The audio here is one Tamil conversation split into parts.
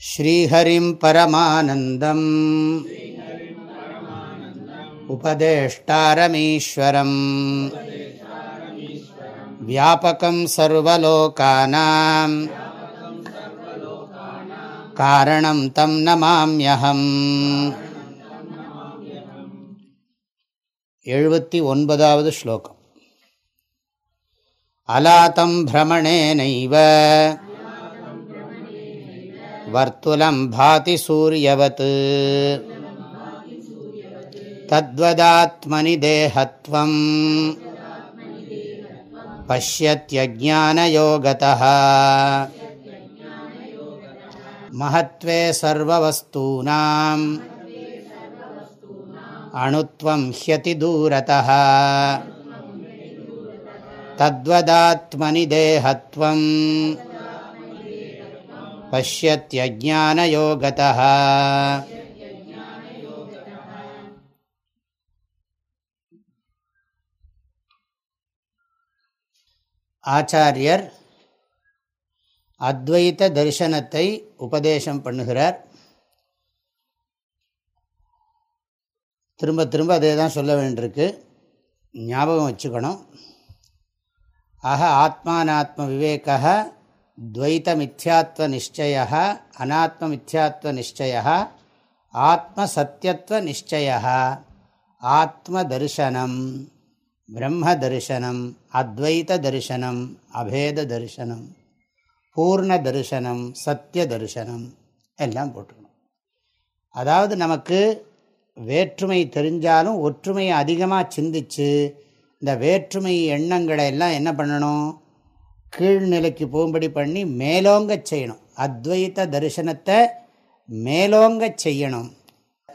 श्रीहरिं परमानन्दम् उपदेष्टारमीश्वरम् व्यापकं सर्वलोकानां कारणं तं नमाम्यहम् எழுபத்தி ஒன்பதாவது ஸ்லோகம் அலாத்தம் பிரமணேனைவ வர்த்துலம் பாதி சூரியவத் தத்வதாத்மனி தேகத்வம் பசியத்யஜானயோகதः महत्त्वे सर्ववस्तूनाम् अणुत्वं ह्यति दूरतः तद्वदात्मनि देहत्वम् பசியத்யஜானயோகதः ஆச்சாரியர் அத்வைத தரிசனத்தை உபதேசம் பண்ணுகிறார். திரும்ப திரும்ப அதே தான் சொல்ல வேண்டியிருக்கு. ஞாபகம் வச்சுக்கணும். ஆக ஆத்மானாத்ம விவேக துவைத்தமித்யாத்வ நிச்சய அநாத்ம மித்யாத்வ நிச்சய ஆத்மசத்தியத்துவ நிச்சய ஆத்ம தரிசனம் பிரம்ம தரிசனம் அத்வைத தரிசனம் அபேத தரிசனம் பூர்ண தரிசனம் சத்திய தரிசனம் எல்லாம் போட்டுக்கணும் அதாவது நமக்கு வேற்றுமை தெரிஞ்சாலும் ஒற்றுமையை அதிகமாக சிந்திச்சு இந்த வேற்றுமை எண்ணங்களை எல்லாம் என்ன பண்ணணும் கீழ்நிலைக்கு போகும்படி பண்ணி மேலோங்க செய்யணும். அத்வைத தரிசனத்தை மேலோங்க செய்யணும்.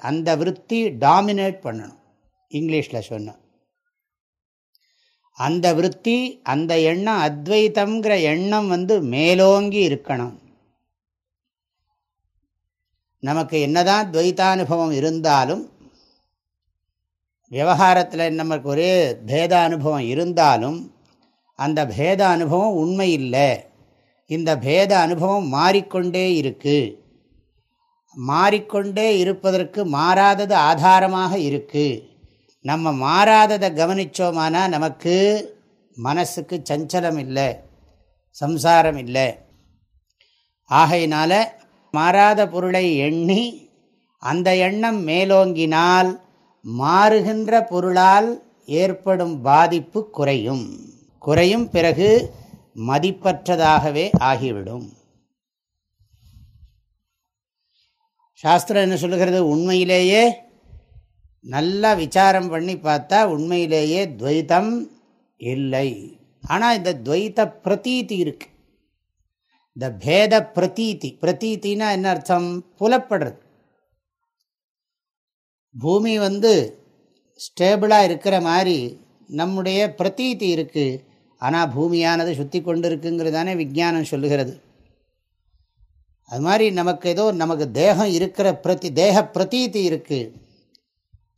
அந்த விற்பி டாமினேட் பண்ணணும். இங்கிலீஷில் சொன்ன. அந்த விற்பி அந்த எண்ணம் அத்வைத்தங்கிற எண்ணம் வந்து மேலோங்கி இருக்கணும். நமக்கு என்னதான் துவைத்தானுபவம் இருந்தாலும் விவகாரத்தில் நமக்கு ஒரே பேத அனுபவம் இருந்தாலும் அந்த பேத அனுபவம் உண்மை இல்லை இந்த பேத அனுபவம் மாறிக்கொண்டே இருக்குது மாறிக்கொண்டே இருப்பதற்கு மாறாதது ஆதாரமாக இருக்குது நம்ம மாறாததை கவனித்தோமானா நமக்கு மனசுக்கு சஞ்சலம் இல்லை சம்சாரம் இல்லை. ஆகையினால மாறாத பொருளை எண்ணி அந்த எண்ணம் மேலோங்கினால் மாறுகின்ற பொருளால் ஏற்படும் பாதிப்பு குறையும். குறையும் பிறகு மதிப்பற்றதாகவே ஆகிவிடும். சாஸ்திரம் என்ன சொல்லுகிறது? உண்மையிலேயே நல்லா விசாரம் பண்ணி பார்த்தா உண்மையிலேயே துவைத்தம் இல்லை. ஆனால் இந்த துவைத்த பிரதீதி இருக்கு. இந்த பேத பிரதீதி. பிரதீத்தின்னா என்ன அர்த்தம்? புலப்படுறது. பூமி வந்து ஸ்டேபிளாக இருக்கிற மாதிரி நம்முடைய பிரதீதி இருக்குது ஆனால் பூமியானது சுற்றி கொண்டு இருக்குங்கிறது தானே விஜானம் சொல்லுகிறது. அது மாதிரி நமக்கு ஏதோ நமக்கு தேகம் இருக்கிற பிரதி தேக பிரதீதி இருக்குது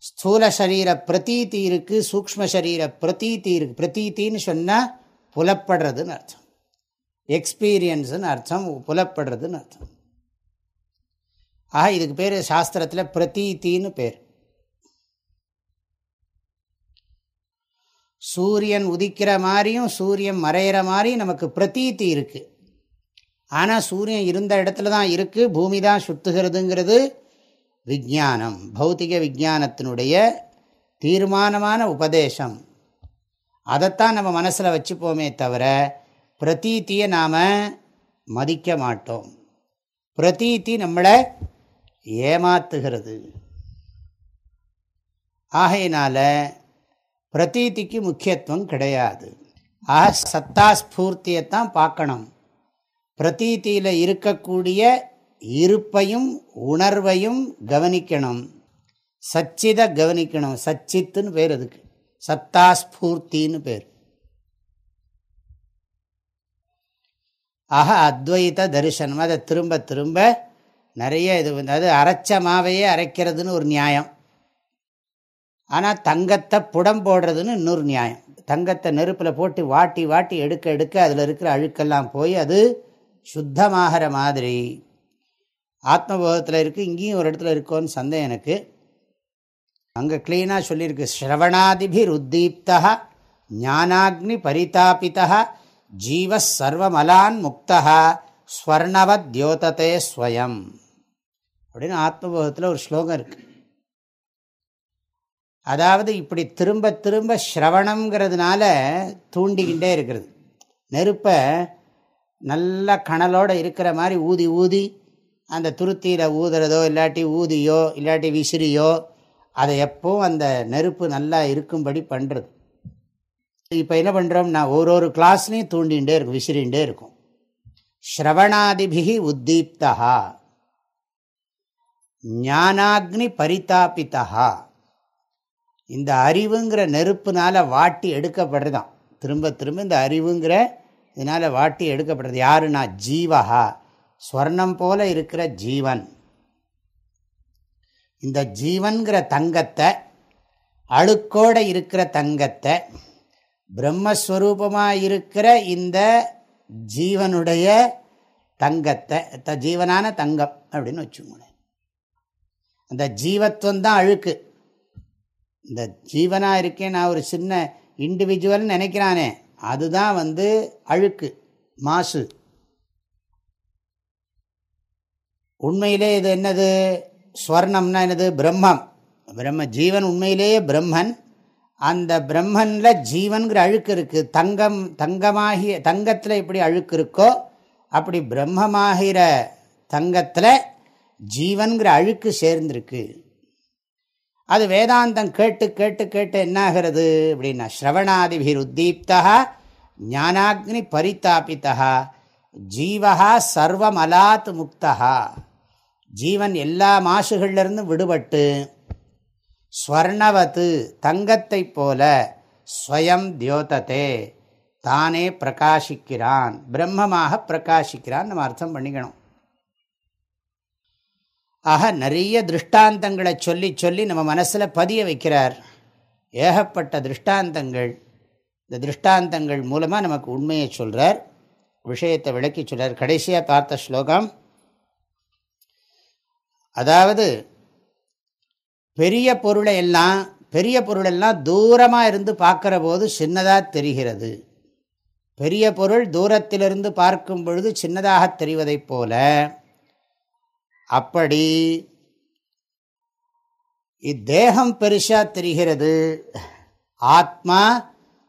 ஸ்தூல சரீர பிரதீதி இருக்குது சூக்ம சரீர பிரதீதி இருக்குது பிரதீத்தின்னு சொன்னால் புலப்படுறதுன்னு அர்த்தம். எக்ஸ்பீரியன்ஸுன்னு அர்த்தம் புலப்படுறதுன்னு அர்த்தம். ஆக இதுக்கு பேர் சாஸ்திரத்தில் பிரதீத்தின்னு பேர். சூரியன் உதிக்கிற மாதிரியும் சூரியன் மறையிற மாதிரியும் நமக்கு பிரதீத்தி இருக்குது ஆனால் சூரியன் இருந்த இடத்துல தான் இருக்குது பூமி தான் சுத்துகிறதுங்கிறது விஜானம் பௌத்திக விஜானத்தினுடைய தீர்மானமான உபதேசம். அதைத்தான் நம்ம மனசில் வச்சுப்போமே தவிர பிரதீத்தியை நாம் மதிக்க மாட்டோம். பிரதீத்தி நம்மளை ஏமாத்துகிறது. ஆகையினால பிரதீதிக்கு முக்கியத்துவம் கிடையாது. ஆக சத்தாஸ்பூர்த்தியைத்தான் பார்க்கணும். பிரதீத்தியில் இருக்கக்கூடிய இருப்பையும் உணர்வையும் கவனிக்கணும். சச்சிதை கவனிக்கணும். சச்சித்துன்னு பேர் அதுக்கு. சத்தாஸ்பூர்த்தின்னு பேர். ஆக அத்வைத தரிசனம். அதை திரும்ப திரும்ப நிறைய இது வந்து அது அரைச்ச மாவையே அரைக்கிறதுன்னு ஒரு நியாயம். ஆனால் தங்கத்தை புடம் போடுறதுன்னு இன்னொரு நியாயம். தங்கத்தை நெருப்பில் போட்டு வாட்டி வாட்டி எடுக்க எடுக்க அதில் இருக்கிற அழுக்கெல்லாம் போய் அது சுத்தமாகிற மாதிரி. ஆத்மபோதத்தில் இருக்குது இங்கேயும் ஒரு இடத்துல இருக்கோன்னு சந்தேகம் எனக்கு. அங்கே க்ளீனாக சொல்லியிருக்கு ஸ்ரவணாதிபிர் உத்தீப்தா ஞானாக்னி பரிதாபிதா ஜீவ சர்வமலான் முக்தா ஸ்வர்ணவத் தியோததே ஸ்வயம். அப்படின்னு ஆத்மபோதத்தில் ஒரு ஸ்லோகம் இருக்குது அதாவது இப்படி திரும்ப திரும்ப ஸ்ரவணங்கிறதுனால தூண்டிக்கிட்டே இருக்கிறது. நெருப்பை நல்ல கணலோடு இருக்கிற மாதிரி ஊதி ஊதி அந்த துருத்தியில் ஊதுறதோ இல்லாட்டி ஊதியோ இல்லாட்டி விசிறியோ அதை எப்போவும் அந்த நெருப்பு நல்லா இருக்கும்படி பண்ணுறது இப்போ என்ன பண்ணுறோம்னா ஒரு ஒரு கிளாஸ்லேயும் தூண்டிகிட்டே இருக்கும் விசிறிகிட்டே இருக்கும். ஸ்ரவணாதிபிகி உத்தீப்தா ஞானாக்னி பரிதாபித்தா இந்த அறிவுங்கிற நெருப்புனால வாட்டி எடுக்கப்படுறதான் திரும்ப திரும்ப இந்த அறிவுங்கிற இதனால் வாட்டி எடுக்கப்படுறது யாருன்னா? ஜீவகா ஸ்வர்ணம் போல இருக்கிற ஜீவன். இந்த ஜீவன்கிற தங்கத்தை அழுக்கோட இருக்கிற தங்கத்தை பிரம்மஸ்வரூபமாக இருக்கிற இந்த ஜீவனுடைய தங்கத்தை த ஜீவனான தங்கம் அப்படின்னு வச்சுக்கோங்க அந்த ஜீவத்துவம் தான் அழுக்கு. இந்த ஜீவனாக இருக்கேன் நான் ஒரு சின்ன இண்டிவிஜுவல்னு நினைக்கிறானே அதுதான் வந்து அழுக்கு மாசு. உண்மையிலே இது என்னது? ஸ்வர்ணம்னா என்னது? பிரம்மம். பிரம்ம ஜீவன் உண்மையிலேயே பிரம்மன். அந்த பிரம்மனில் ஜீவன்கிற அழுக்கு இருக்குது தங்கம் தங்கமாகிய தங்கத்தில் எப்படி அழுக்கு இருக்கோ அப்படி பிரம்மமாகிற தங்கத்தில் ஜீவன்கிற அழுக்கு சேர்ந்திருக்கு. அது வேதாந்தம் கேட்டு கேட்டு கேட்டு என்னாகிறது? அப்படின்னா ஸ்ரவணாதிபிர் உத்தீப்தா ஞானாக்னி பரிதாபித்தா ஜீவகா சர்வமலாத் முக்தா ஜீவன் எல்லா மாசுகள்லேருந்து விடுபட்டு ஸ்வர்ணவத்து தங்கத்தைப் போல ஸ்வயம் தியோதத்தே தானே பிரகாசிக்கிறான் பிரம்மமாக பிரகாசிக்கிறான் நம்ம அர்த்தம் பண்ணிக்கணும். ஆக நிறைய திருஷ்டாந்தங்களை சொல்லி சொல்லி நம்ம மனசில் பதிய வைக்கிறார். ஏகப்பட்ட திருஷ்டாந்தங்கள். இந்த திருஷ்டாந்தங்கள் மூலமாக நமக்கு உண்மையை சொல்கிறார் விஷயத்தை விளக்கி சொல்கிறார் கடைசியாக பார்த்த ஸ்லோகம். அதாவது பெரிய பொருளை எல்லாம் பெரிய பொருளெல்லாம் தூரமாக இருந்து பார்க்குற போது சின்னதாக தெரிகிறது. பெரிய பொருள் தூரத்திலிருந்து பார்க்கும் பொழுது சின்னதாக தெரிவதைப் போல அப்படி இத்தேகம் பெருசாக தெரிகிறது. ஆத்மா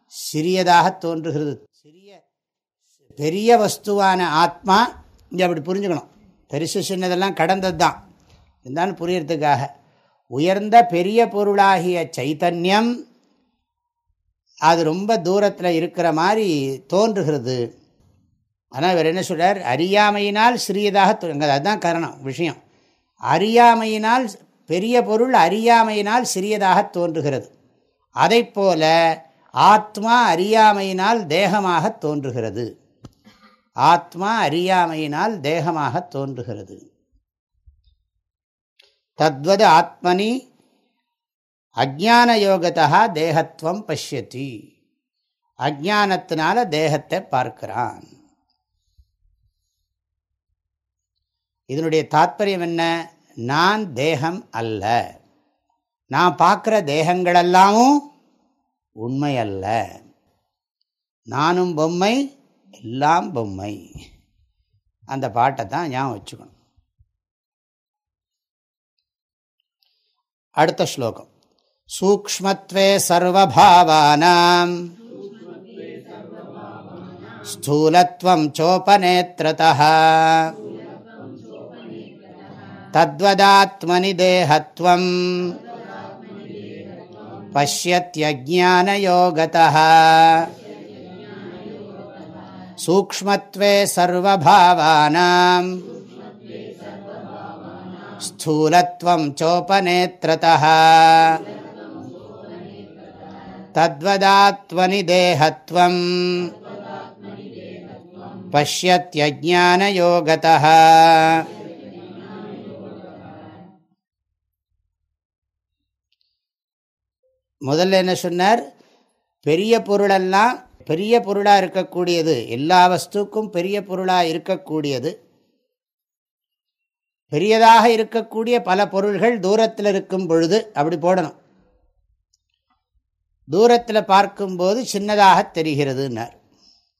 சிறியதாக தோன்றுகிறது. சிறிய பெரிய வஸ்துவான ஆத்மா இங்கே அப்படி புரிஞ்சுக்கணும். பெருசு சின்னதெல்லாம் கடந்தது தான் இருந்தாலும் புரியறதுக்காக. உயர்ந்த பெரிய பொருளாகிய சைத்தன்யம் அது ரொம்ப தூரத்தில் இருக்கிற மாதிரி தோன்றுகிறது. ஆனால் இவர் என்ன சொல்கிறார் அறியாமையினால் சிறியதாக அதுதான் காரணம் விஷயம். அறியாமையினால் பெரிய பொருள் அறியாமையினால் சிறியதாக தோன்றுகிறது. அதை போல ஆத்மா அறியாமையினால் தேகமாக தோன்றுகிறது. ஆத்மா அறியாமையினால் தேகமாக தோன்றுகிறது. தத்வது ஆத்மனி அஜான யோகத்தா தேகத்துவம் பசியத்தி அஜானத்தினால தேகத்தை பார்க்கிறான். இதனுடைய தாத்பரியம் என்ன? நான் தேகம் அல்ல. நான் பார்க்குற தேகங்களெல்லாமும் உண்மை அல்ல. நானும் பொம்மை எல்லாம் பொம்மை. அந்த பாட்டை தான் ஞாபகம் வச்சுக்கணும். அடுத்த ஸ்லோகம். சூக்மத்வே சர்வபாவானாம். ஸ்தூலத்வம் சோபநேத்திரதா தத்வதாத்மனி தேகத்வம் பசியத்யஜானயோகதா சூக்மத்வே சர்வபாவானாம் ஸ்தூலத்வம் சோபநேத்ரதா தத்வதாத்மனி தேகத்வம் பசியத்யஜானயோகதா முதல்ல என்ன சொன்னார்? பெரிய பொருளெல்லாம் பெரிய பொருளாக இருக்கக்கூடியது. எல்லா வஸ்துக்கும் பெரிய பொருளாக இருக்கக்கூடியது. பெரியதாக இருக்கக்கூடிய பல பொருள்கள் தூரத்தில் இருக்கும் பொழுது அப்படி போடணும். தூரத்தில் பார்க்கும்போது சின்னதாக தெரிகிறதுன்னார்.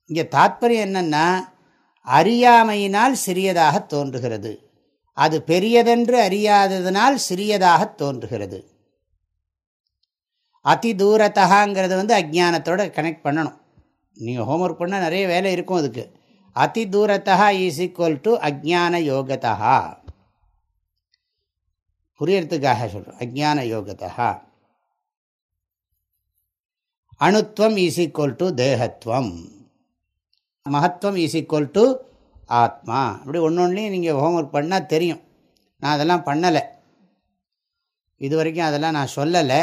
இங்கே தாத்பரியம் என்னென்னா அறியாமையினால் சிறியதாக தோன்றுகிறது. அது பெரியதென்று அறியாததினால் சிறியதாக தோன்றுகிறது. அதி தூரத்தகாங்கிறது வந்து அஜானத்தோடு கனெக்ட் பண்ணணும். நீங்கள் ஹோம்ஒர்க் பண்ணால் நிறைய வேலை இருக்கும் அதுக்கு. அதி தூரத்தகா ஈஸ் ஈக்குவல் டு அஜான யோகத்தா புரியறதுக்காக சொல்கிறோம் அஜான யோகத்தா அணுத்வம் ஈஸ் ஈக்குவல் டு தேகத்துவம் மகத்துவம் ஈஸ் ஈக்குவல் டு ஆத்மா. அப்படி ஒன்று ஒன்றுலையும் நீங்கள் ஹோம்ஒர்க் பண்ணால் தெரியும். நான் அதெல்லாம் பண்ணலை. இது வரைக்கும் அதெல்லாம் நான் சொல்லலை.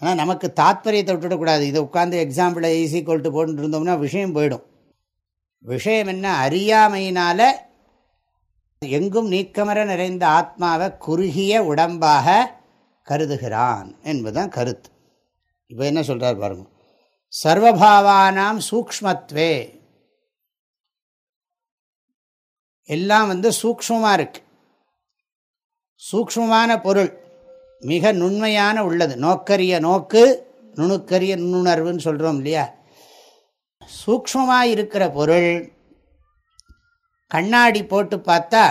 ஆனால் நமக்கு தாத்பரியத்தை விட்டுடக்கூடாது. இதை உட்காந்து எக்ஸாம்பிளை ஈஸி கொல்ட்டு போட்டு இருந்தோம்னா விஷயம் போயிடும். விஷயம் என்ன? அறியாமையினால் எங்கும் நீக்கமர நிறைந்த ஆத்மாவை குறுகிய உடம்பாக கருதுகிறான் என்பதுதான் கருத்து. இப்போ என்ன சொல்கிறார் பாருங்க. சர்வபாவானாம் சூக்மத்வே எல்லாம் வந்து சூக்மமாக இருக்கு. சூக்மமான பொருள். மிக நுண்மையான உள்ளது. நோக்கரிய நோக்கு நுணுக்கரிய நுண்ணுணர்வுன்னு சொல்கிறோம் இல்லையா? சூக்மமாக இருக்கிற பொருள் கண்ணாடி போட்டு பார்த்தா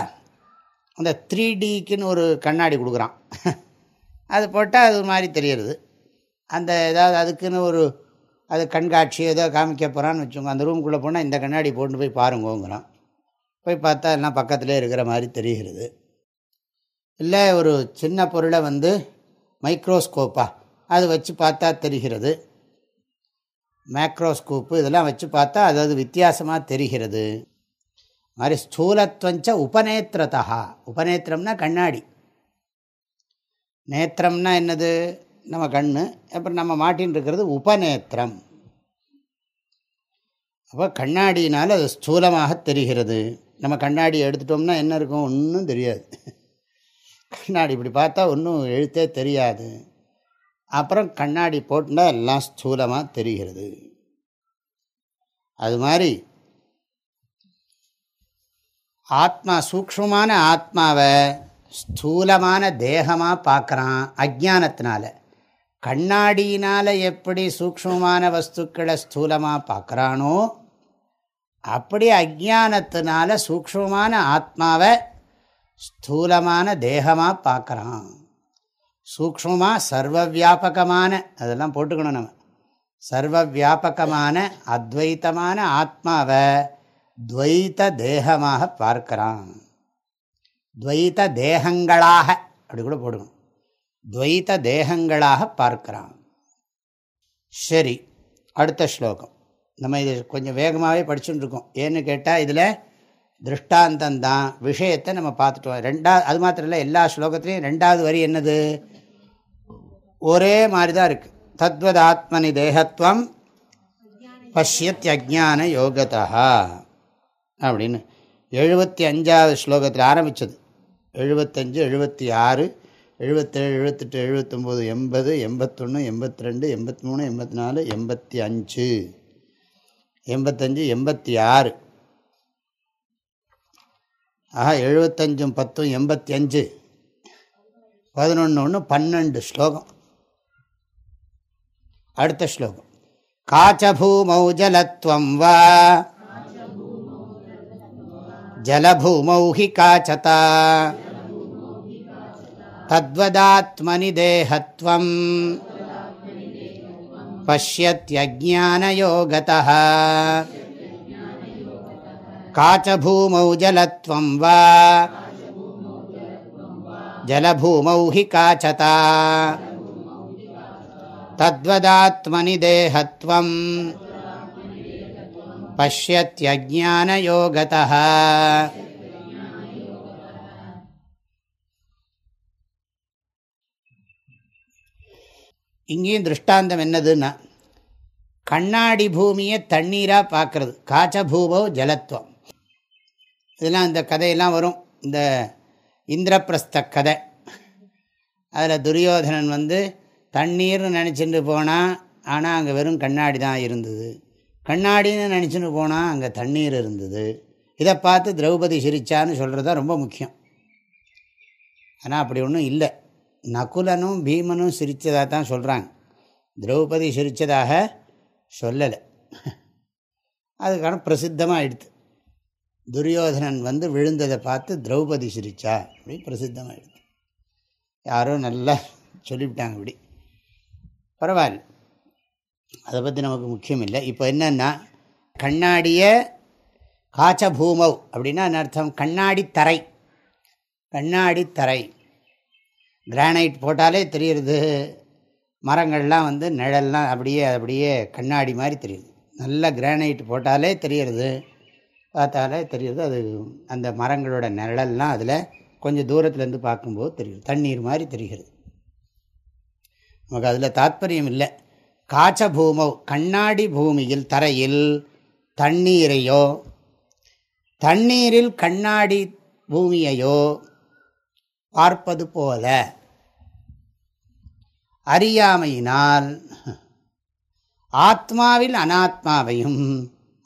அந்த த்ரீ டிக்குன்னு ஒரு கண்ணாடி கொடுக்குறான். அது போட்டால் அது மாதிரி தெரியுது அந்த ஏதாவது அதுக்குன்னு ஒரு அது கண்காட்சி ஏதோ காமிக்க போகிறான்னு வச்சுக்கோங்க. அந்த ரூம்குள்ளே போனால் இந்த கண்ணாடி போட்டு போய் பாருங்கோங்கிறான். போய் பார்த்தா எல்லாம் பக்கத்துலேயே இருக்கிற மாதிரி தெரிகிறது. இல்லை ஒரு சின்ன பொருளை வந்து மைக்ரோஸ்கோப்பாக அது வச்சு பார்த்தா தெரிகிறது. மேக்ரோஸ்கோப்பு இதெல்லாம் வச்சு பார்த்தா அது அது வித்தியாசமாக தெரிகிறது. மாதிரி ஸ்தூலத்வஞ்ச உபநேத்திரதா உபநேத்திரம்னா கண்ணாடி. நேத்திரம்னா என்னது? நம்ம கண் அப்புறம் நம்ம மாட்டின்னு இருக்கிறது உபநேத்திரம். அப்போ கண்ணாடினால் அது ஸ்தூலமாக தெரிகிறது. நம்ம கண்ணாடி எடுத்துட்டோம்னா என்ன இருக்கும்? ஒன்றும் தெரியாது. கண்ணாடி இப்படி பார்த்தா ஒன்றும் எழுத்தே தெரியாது. அப்புறம் கண்ணாடி போட்டுனா எல்லாம் ஸ்தூலமாக தெரிகிறது. அது மாதிரி ஆத்மா சூக்ஷமான ஆத்மாவை ஸ்தூலமான தேகமாக பார்க்குறான் அஜானத்தினால கண்ணாடியினால் எப்படி சூக்ஷமான வஸ்துக்களை ஸ்தூலமாக பார்க்குறானோ அப்படி அஜானத்தினால சூக்ஷமான ஆத்மாவை ஸ்தூலமான தேகமாக பார்க்குறான். சூக்மமாக சர்வ வியாபகமான அதெல்லாம் போட்டுக்கணும் நம்ம. சர்வ வியாபகமான அத்வைத்தமான ஆத்மாவை துவைத்த தேகமாக பார்க்கிறான். துவைத்த தேகங்களாக அப்படி கூட போடணும் துவைத்த தேகங்களாக பார்க்கிறான். சரி அடுத்த ஸ்லோகம். நம்ம இது கொஞ்சம் வேகமாகவே படிச்சுட்டு இருக்கோம். ஏன்னு கேட்டால் இதில் திருஷ்டாந்தம் தான் விஷயத்தை நம்ம பார்த்துட்டோம். ரெண்டாவது அது மாத்திரம் இல்லை எல்லா ஸ்லோகத்துலேயும் ரெண்டாவது வரி என்னது? ஒரே மாதிரி தான் இருக்குது தத்வத் ஆத்மனி தேகத்துவம் பஷ்யத் அஜான யோகதா அப்படின்னு எழுபத்தி அஞ்சாவது ஸ்லோகத்தில் ஆரம்பித்தது எழுபத்தஞ்சு எழுபத்தி ஆறு எழுபத்தேழு எழுபத்தெட்டு எழுபத்தொம்போது எண்பது எண்பத்தொன்று எண்பத்தி ரெண்டு எண்பத்தி மூணு எண்பத்தி நாலு எண்பத்தி அஞ்சு. எண்பத்தஞ்சு எண்பத்தி ஆறு. ஆஹா எழுபத்தஞ்சும் பத்தும் எண்பத்தி அஞ்சு பதினொன்று ஒன்று பன்னெண்டு ஸ்லோகம். அடுத்த ஸ்லோகம். காச்சபூமௌ ஜலத்வம் வா. ஜலபூமௌ ஹி காச்சதா. தத்வதாத்மனி தேகத்வம் பசியத்யஜானயோகதः காச்சபூமௌ ஜலத்வம் வா ஜலபூமௌ ஹி காச்சதா தத்வதாத்மனி தேகத்வம் பஷ்யத்யஜானயோகதா இங்கேயும் திருஷ்டாந்தம் என்னதுன்னா கண்ணாடி பூமியை தண்ணீராக பார்க்கறது. காச்சபூபோ ஜலத்துவம். இதெல்லாம் இந்த கதையெல்லாம் வரும். இந்த இந்திரபிரஸ்த கதை. அதில் துரியோதனன் வந்து தண்ணீர்னு நினச்சிட்டு போனால் ஆனால் அங்கே வெறும் கண்ணாடி தான் இருந்தது. கண்ணாடின்னு நினச்சிட்டு போனால் அங்கே தண்ணீர் இருந்தது. இதை பார்த்து திரௌபதி சிரிச்சான்னு சொல்கிறது தான் ரொம்ப முக்கியம். ஆனால் அப்படி ஒன்றும் இல்லை. நகுலனும் பீமனும் சிரித்ததாக தான் சொல்கிறாங்க திரௌபதி சிரித்ததாக சொல்லலை. அதுக்கான பிரசித்தமாக ஆயிடுது துரியோதனன் வந்து விழுந்ததை பார்த்து திரௌபதி சிரிச்சா. அப்படின்னு பிரசித்தமாகிடுது யாரோ நல்லா சொல்லிவிட்டாங்க இப்படி பரவாயில்ல. அதை பற்றி நமக்கு முக்கியம் இல்லை. இப்போ என்னென்னா கண்ணாடிய காச்ச பூமவ் அப்படின்னா அர்த்தம்? கண்ணாடி தரை. கண்ணாடி தரை. கிரானைட் போட்டாலே தெரியுறது. மரங்கள்லாம் வந்து நிழல்லாம் அப்படியே அப்படியே கண்ணாடி மாதிரி தெரியுது. நல்ல கிரானைட் போட்டாலே தெரியுறது. பார்த்தாலே தெரியுது. அது அந்த மரங்களோட நிழல்லாம் அதில் கொஞ்சம் தூரத்துலேருந்து பார்க்கும்போது தெரியுது. தண்ணீர் மாதிரி தெரிகிறது. நமக்கு அதில் தாத்பரியம் இல்லை. காச்ச பூமோ கண்ணாடி பூமியில் தரையில் தண்ணீரையோ தண்ணீரில் கண்ணாடி பூமியையோ பார்ப்பது போல அறியாமையினால் ஆத்மாவில் அனாத்மாவையும்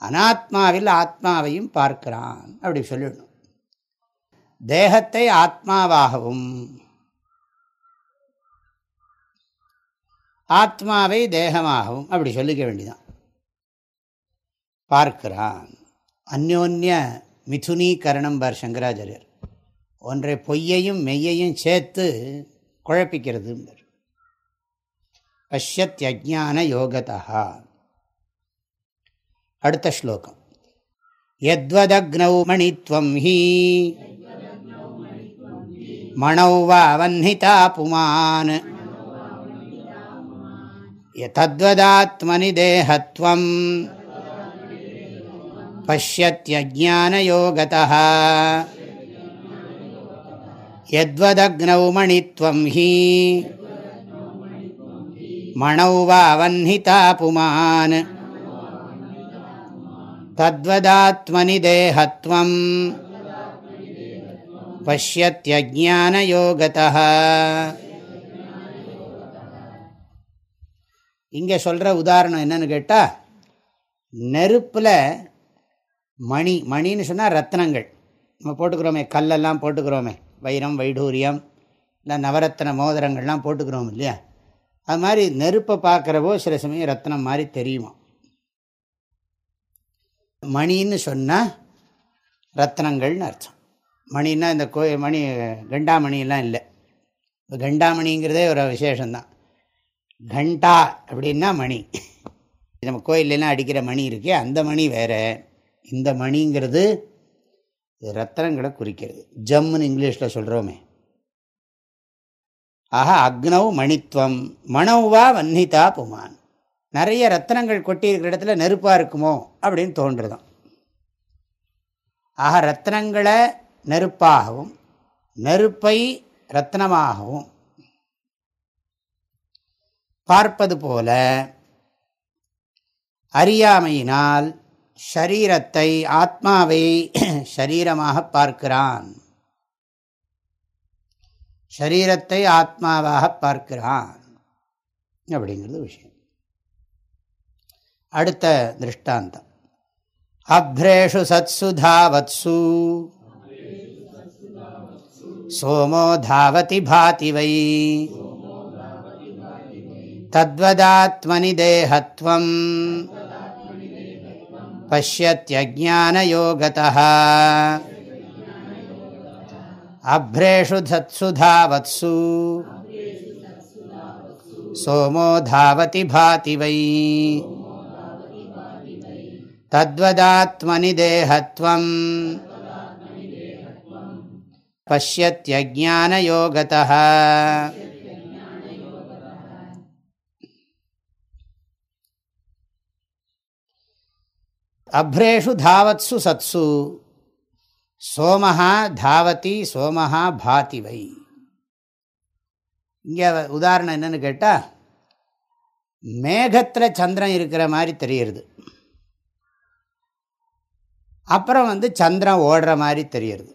அனாத்மாவில் ஆத்மாவையும் பார்க்கிறான் அப்படி சொல்லிடணும். தேகத்தை ஆத்மாவாகவும் ஆத்மாவை தேகமாகவும் அப்படி சொல்லிக்க வேண்டிதான். பார்க்கிறான். அந்யோன்ய மிதுனீகரணம் பார் சங்கராச்சாரியர். ஒன்றை பொய்யையும் மெய்யையும் சேர்த்து குழப்பிக்கிறது பஷ்யத்யஜான யோகதா அடுத்த ஸ்லோகம். யத்வதக்னௌ மணித்வம் ஹி. மணௌ வாவன்ஹிதா புமான். தத்வதாத்மனி தேகத்வம் பசியத்யஜானயோகதா யத்வதக்னௌ மணித்வம் ஹி. மணௌ வாவன்ஹிதா புமான். தத்வதாத்மனி தேகத்வம் பஷ்யத்யஜானயோகதா இங்கே சொல்கிற உதாரணம் என்னன்னு கேட்டால் நெருப்பில் மணி மணின்னு சொன்னால் ரத்னங்கள். நம்ம போட்டுக்கிறோமே கல்லெல்லாம் போட்டுக்கிறோமே வைரம் வைடூரியம் இல்லை நவரத்ன மோதிரங்கள்லாம் போட்டுக்கிறோம் இல்லையா? அது மாதிரி நெருப்பை பார்க்குறவோ சில சமயம் ரத்னம் மாதிரி தெரியுமா மணின்னு சொன்னால் ரத்னங்கள்னு அர்த்தம். மணின்னா இந்த கோ மணி கண்டாமணியெல்லாம் இல்லை. இப்போ கண்டாமணிங்கிறதே ஒரு விசேஷந்தான் கண்டா அப்படின்னா மணி. நம்ம கோயிலெலாம் அடிக்கிற மணி இருக்கே அந்த மணி வேறு. இந்த மணிங்கிறது ரத்தனங்களை குறிக்கிறது. ஜம்முன்னு இங்கிலீஷில் சொல்கிறோமே ஆஹா அக்னவ் மணித்வம் மணவுவா வன்னிதா புமான். நிறைய ரத்தனங்கள் கொட்டி இருக்கிற இடத்துல நெருப்பாக இருக்குமோ அப்படின்னு தோன்றுதான் ஆக ரத்னங்களை நெருப்பாகவும் நெருப்பை ரத்னமாகவும் பார்ப்பது போல அறியாமையினால் ஷரீரத்தை ஆத்மாவை ஷரீரமாக பார்க்கிறான். ஷரீரத்தை ஆத்மாவாக பார்க்கிறான். அப்படிங்கிறது விஷயம். அடுத்த திருஷ்டாந்தம். அக்ரேஷு சத்சு தாவத்சு. சோமோ தாவதி பாதிவை. தத்வதாத்மனி தேகத்வம் பசியத்தியஜானயோகதः அப்ரேஷு சத்சு தாவத்சு. சோமோ தாவதி பாதிவை. तद्वदात्मनि देहत्वम् पश्यत्यज्ञानयोगतः அப்ரேஷு தாவத்சு சத்சு சோமஹா தாவதி சோமஹா பாதி வை இங்கே உதாரணம் என்னன்னு கேட்டால் மேகத்தில் சந்திரன் இருக்கிற மாதிரி தெரியுது அப்புறம் வந்து சந்திரன் ஓடுற மாதிரி தெரியுது.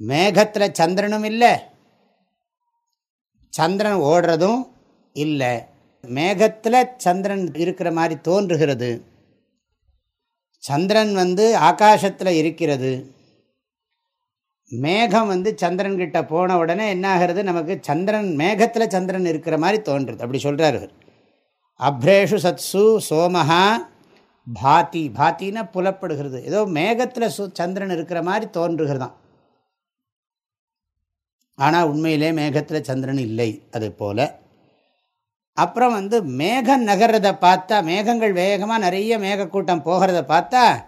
மேகத்தில் சந்திரனும் இல்லை. சந்திரன் ஓடுறதும் இல்லை. மேகத்தில் சந்திரன் இருக்கிற மாதிரி தோன்றுகிறது. சந்திரன் வந்து ஆகாசத்தில் இருக்கிறது. மேகம் வந்து சந்திரன்கிட்ட போன உடனே என்ன ஆகிறது நமக்கு சந்திரன் மேகத்தில் சந்திரன் இருக்கிற மாதிரி தோன்றுறது அப்படி சொல்கிறார்கள் அப்ரேஷு சத்சு சோமஹா பாத்தி பாத்தின்னா புலப்படுகிறது. ஏதோ மேகத்தில் சு சந்திரன் இருக்கிற மாதிரி தோன்றுகிறதான் ஆனால் உண்மையிலே மேகத்தில் சந்திரன் இல்லை அது போல். அப்புறம் வந்து மேகம் நகர்றதை பார்த்தா மேகங்கள் வேகமாக நிறைய மேகக்கூட்டம் போகிறத பார்த்தா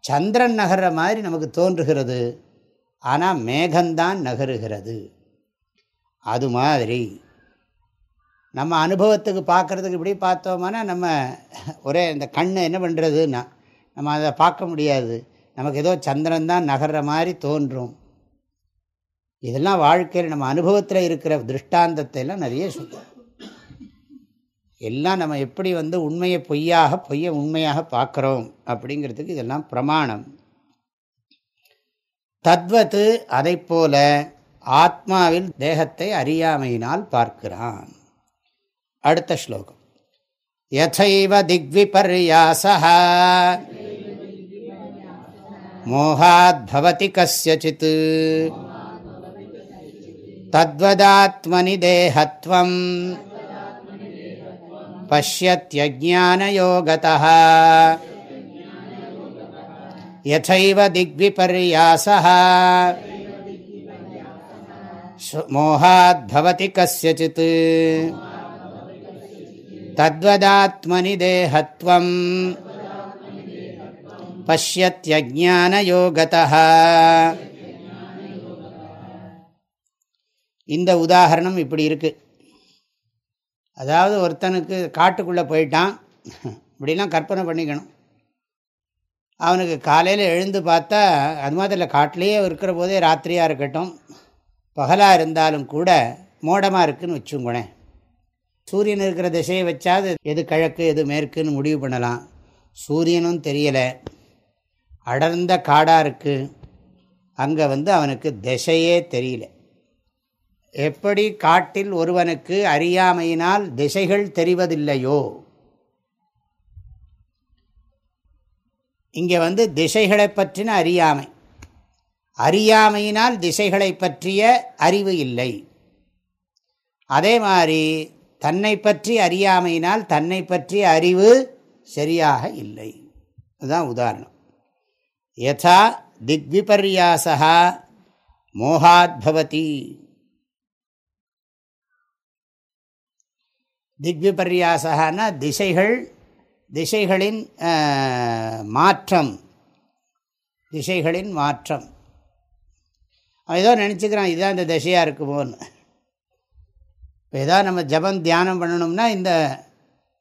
சந்திரன் நகர்ற மாதிரி நமக்கு தோன்றுகிறது. ஆனால் மேகந்தான் நகருகிறது. அது மாதிரி நம்ம அனுபவத்துக்கு பார்க்குறதுக்கு இப்படி பார்த்தோம்னா நம்ம ஒரே இந்த கண்ணை என்ன பண்ணுறதுன்னா நம்ம அதை பார்க்க முடியாது. நமக்கு ஏதோ சந்திரன்தான் நகர்ற மாதிரி தோன்றும். இதெல்லாம் வாழ்க்கையில் நம்ம அனுபவத்தில் இருக்கிற திருஷ்டாந்தத்தை எல்லாம் நிறைய சொல்லுவோம் எல்லாம் நம்ம எப்படி வந்து உண்மையை பொய்யாக பொய்யை உண்மையாக பார்க்குறோம் அப்படிங்கிறதுக்கு இதெல்லாம் பிரமாணம். தத்வத்து அதை போல ஆத்மாவில் தேகத்தை அறியாமையினால் பார்க்கிறான். அடுத்த ஸ்லோகம் யசைவ திக்விபர்யாசா மோகாத் பவதி கசித் தத்வதாத்மனி தேகத்வம் पश्यत्यज्ञानयोगतः यथैव दिग्विपर्यासः मोहाद्भवति कस्यचित् தத்வதாத்மனி தேகத்வம் பஷ்யத்யஜானயோகதா இந்த உதாகரணம் இப்படி இருக்குது அதாவது ஒருத்தனுக்கு காட்டுக்குள்ளே போயிட்டான். இப்படிலாம் கற்பனை பண்ணிக்கணும். அவனுக்கு காலையில் எழுந்து பார்த்தா அது மாதிரி இல்லை காட்டிலேயே இருக்கிற போதே ராத்திரியாக இருக்கட்டும். பகலாக இருந்தாலும் கூட மோடமாக இருக்குதுன்னு வச்சுங்கோனேன் சூரியன் இருக்கிற திசையை வச்சாது எது கிழக்கு எது மேற்குன்னு முடிவு பண்ணலாம். சூரியனும் தெரியலை. அடர்ந்த காடாக இருக்குது அங்கே வந்து அவனுக்கு திசையே தெரியல. எப்படி காட்டில் ஒருவனுக்கு அறியாமையினால் திசைகள் தெரிவதில்லையோ? இங்கே வந்து திசைகளை பற்றின அறியாமை. அறியாமையினால் திசைகளை பற்றிய அறிவு இல்லை. அதே மாதிரி தன்னை பற்றி அறியாமையினால் தன்னை பற்றிய அறிவு சரியாக இல்லை. அதுதான் உதாரணம். யதா திக்விபர்யாசா மோகாத்பவதி திக்விபர்யாசகான திசைகள் திசைகளின் மாற்றம். திசைகளின் மாற்றம். அவன் ஏதோ நினச்சிக்கிறான் இதுதான் இந்த திசையாக இருக்குமோன்னு. இப்போ ஏதாவது நம்ம ஜபம் தியானம் பண்ணணும்னா இந்த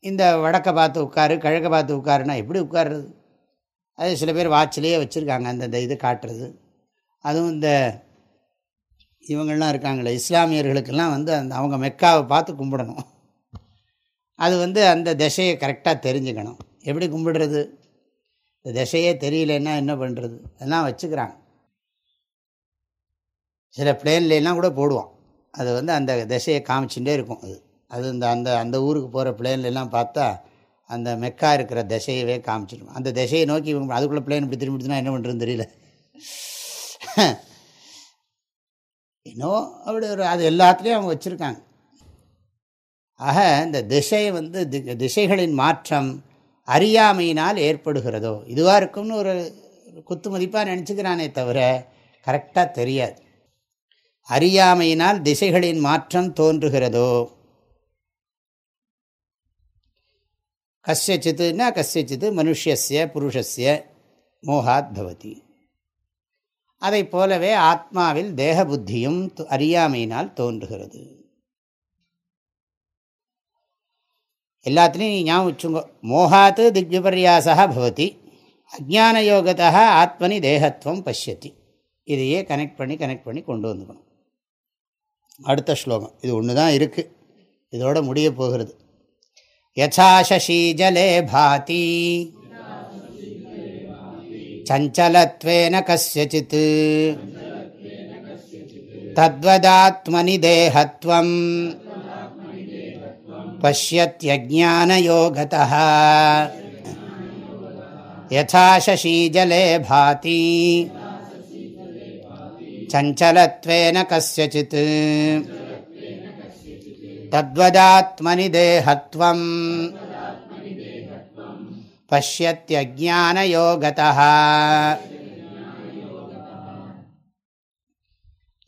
இந்த வடக்கை பார்த்து உட்காரு கிழக்க பார்த்து உட்காருனா எப்படி உட்காருறது? அது சில பேர் வாட்சிலேயே வச்சுருக்காங்க அந்தந்த இது காட்டுறது. அதுவும் இந்த இவங்கள்லாம் இருக்காங்களே இஸ்லாமியர்களுக்கெல்லாம் வந்து அந்த அவங்க மெக்காவை பார்த்து கும்பிடணும். அது வந்து அந்த திசையை கரெக்டாக தெரிஞ்சுக்கணும். எப்படி கும்பிடுறது? இந்த திசையே தெரியலன்னா என்ன பண்ணுறது எல்லாம் வச்சுக்கிறாங்க. சில பிளேன்லாம் கூட போடுவோம் அது வந்து அந்த திசையை காமிச்சுட்டே இருக்கும் அது. அது இந்த அந்த அந்த ஊருக்கு போகிற பிளேன்லாம் பார்த்தா அந்த மெக்கா இருக்கிற திசையவே காமிச்சிடும். அந்த திசையை நோக்கி இவங்க அதுக்குள்ளே பிளேன் இப்படி திரும்பிடுச்சுன்னா என்ன பண்ணுறதுன்னு தெரியல. இன்னும் அப்படி ஒரு அது எல்லாத்துலேயும் அவங்க வச்சுருக்காங்க. ஆக இந்த திசை வந்து திசைகளின் மாற்றம் அறியாமையினால் ஏற்படுகிறதோ இதுவாக இருக்கும்னு ஒரு குத்து மதிப்பாக நினச்சிக்கிறானே தவிர கரெக்டாக தெரியாது. அறியாமையினால் திசைகளின் மாற்றம் தோன்றுகிறதோ? கசியச்சித்துனா கசியச்சித்து மனுஷிய புருஷஸ்ய மோகாத் பவதி. அதை போலவே ஆத்மாவில் தேக புத்தியும் அறியாமையினால் தோன்றுகிறது. எல்லாத்துலேயும் ஞாபகம் வச்சுங்கோ மோகாத்து திக்விபர்யாசா பவதி. அஜான யோகத்தா ஆத்மனி தேகத்துவம் பசியத்தி இதையே கனெக்ட் பண்ணி கனெக்ட் பண்ணி கொண்டு வந்துக்கணும். அடுத்த ஸ்லோகம். இது ஒன்று தான் இருக்குது இதோட முடிய போகிறது. யசா சசி ஜலே பாதி. சஞ்சலத்வேன கசித் தத்வதாத்மனி தேகத்வம் பசியத்யஜானயோகதா யசா சசி ஜலே பாதி. चञ्चलत्वेन कस्यचित् तद्वदात्मनि देहत्वम् பஷ்யத்யஜானயோகதா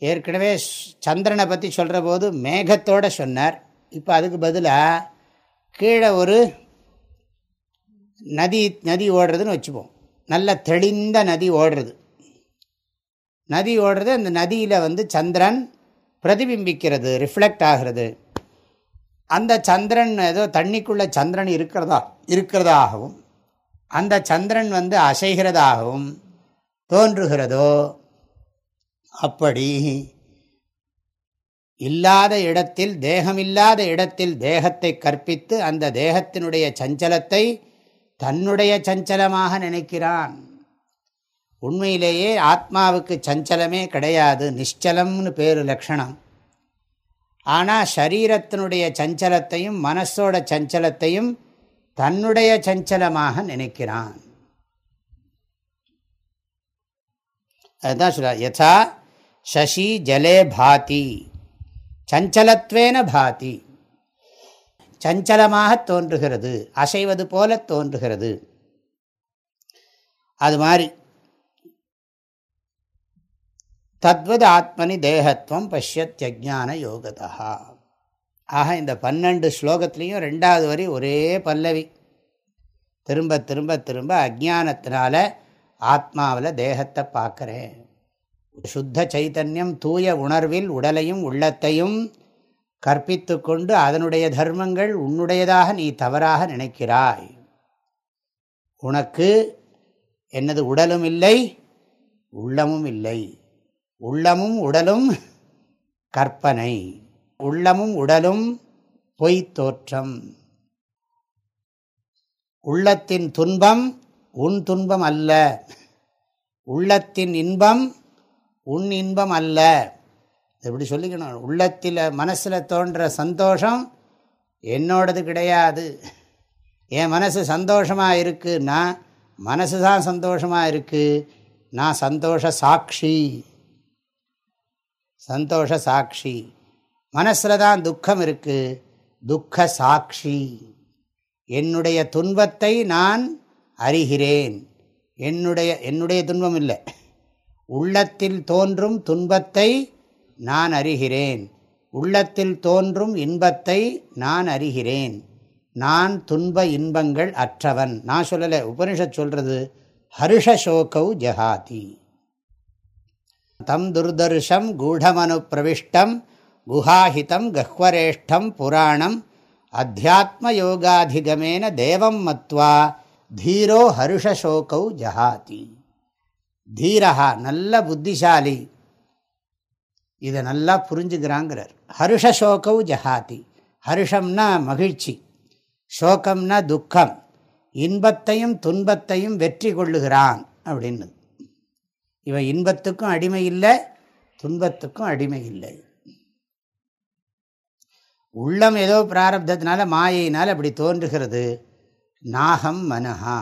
ஏற்கனவே சந்திரனை பற்றி சொல்கிற போது மேகத்தோடு சொன்னார் இப்போ அதுக்கு பதிலாக கீழே ஒரு நதி நதி ஓடுறதுன்னு வச்சுப்போம் நல்ல தெளிந்த நதி ஓடுறது நதி ஓடுறது அந்த நதியில் வந்து சந்திரன் பிரதிபிம்பிக்கிறது ரிஃப்ளெக்ட் ஆகிறது. அந்த சந்திரன் ஏதோ தண்ணிக்குள்ளே சந்திரன் இருக்கிறதா இருக்கிறதாகவும் அந்த சந்திரன் வந்து அசைகிறதாகவும் தோன்றுகிறதோ அப்படி இல்லாத இடத்தில் தேகமில்லாத இடத்தில் தேகத்தை கற்பித்து அந்த தேகத்தினுடைய சஞ்சலத்தை தன்னுடைய சஞ்சலமாக நினைக்கிறான். உண்மையிலேயே ஆத்மாவுக்கு சஞ்சலமே கிடையாது நிச்சலம்னு பேர் லக்ஷணம். ஆனால் சரீரத்தினுடைய சஞ்சலத்தையும் மனசோட சஞ்சலத்தையும் தன்னுடைய சஞ்சலமாக நினைக்கிறான். அதுதான் சொல்ல யதா சசி ஜலே பாதி சஞ்சலத்வேன பாதி. சஞ்சலமாக தோன்றுகிறது அசைவது போல தோன்றுகிறது. அது மாதிரி தத்வது ஆத்மனி தேகத்துவம் பஷ்யத்யஜான யோகதா. ஆக இந்த பன்னெண்டு ஸ்லோகத்துலேயும் ரெண்டாவது வரி ஒரே பல்லவி. திரும்ப திரும்ப திரும்ப அஜானத்தினால ஆத்மாவில் தேகத்தை பார்க்குறேன். சுத்த சைத்தன்யம் தூய உணர்வில் உடலையும் உள்ளத்தையும் கற்பித்து கொண்டு அதனுடைய தர்மங்கள் உன்னுடையதாக நீ தவறாக நினைக்கிறாய். உனக்கு என்னது உடலும் இல்லை உள்ளமும் இல்லை. உள்ளமும் உடலும் கற்பனை. உள்ளமும் உடலும் பொய் தோற்றம். உள்ளத்தின் துன்பம் உன் துன்பம் அல்ல. உள்ளத்தின் இன்பம் உன் இன்பம் அல்ல. எப்படி சொல்லிக்கணும். உள்ளத்தில் மனசில் தோன்ற சந்தோஷம் என்னோடது கிடையாது. என் மனசு சந்தோஷமாக இருக்குன்னா மனசு தான் சந்தோஷமாக இருக்குது நான் சந்தோஷ சாட்சி. சந்தோஷ சாட்சி. மனசில் தான் துக்கம் இருக்குது துக்க சாட்சி. என்னுடைய துன்பத்தை நான் அறிகிறேன். என்னுடைய என்னுடைய துன்பம் இல்லை. உள்ளத்தில் தோன்றும் துன்பத்தை நான் அறிகிறேன். உள்ளத்தில் தோன்றும் இன்பத்தை நான் அறிகிறேன். நான் துன்ப இன்பங்கள் அற்றவன். நான் சொல்லலை உபனிஷத் சொல்கிறது ஹர்ஷசோகௌ ஜஹாதி. தம் துர்தர்ஷம் கூடமனு பிரவிஷ்டம் குஹாஹிதம் கஹ்வரேஷ்டம் புராணம் அத்தியாத்ம யோகாதிகமேன தேவம் மத்வா தீரோ ஹர்ஷசோகௌ ஜஹாதி தீரஹா நல்ல புத்திசாலி இதை நல்லா புரிஞ்சுக்கிறாங்கிறார். ஹர்ஷசோகௌ ஜஹாதி. ஹர்ஷம்னா மகிழ்ச்சி சோகம்னா துக்கம் இன்பத்தையும் துன்பத்தையும் வெற்றி கொள்ளுகிறான் அப்படின்னு. இவன் இன்பத்துக்கும் அடிமை இல்லை துன்பத்துக்கும் அடிமை இல்லை. உள்ளம் ஏதோ பிராரப்தத்தினால மாயினால் அப்படி தோன்றுகிறது. நாகம் மனஹா.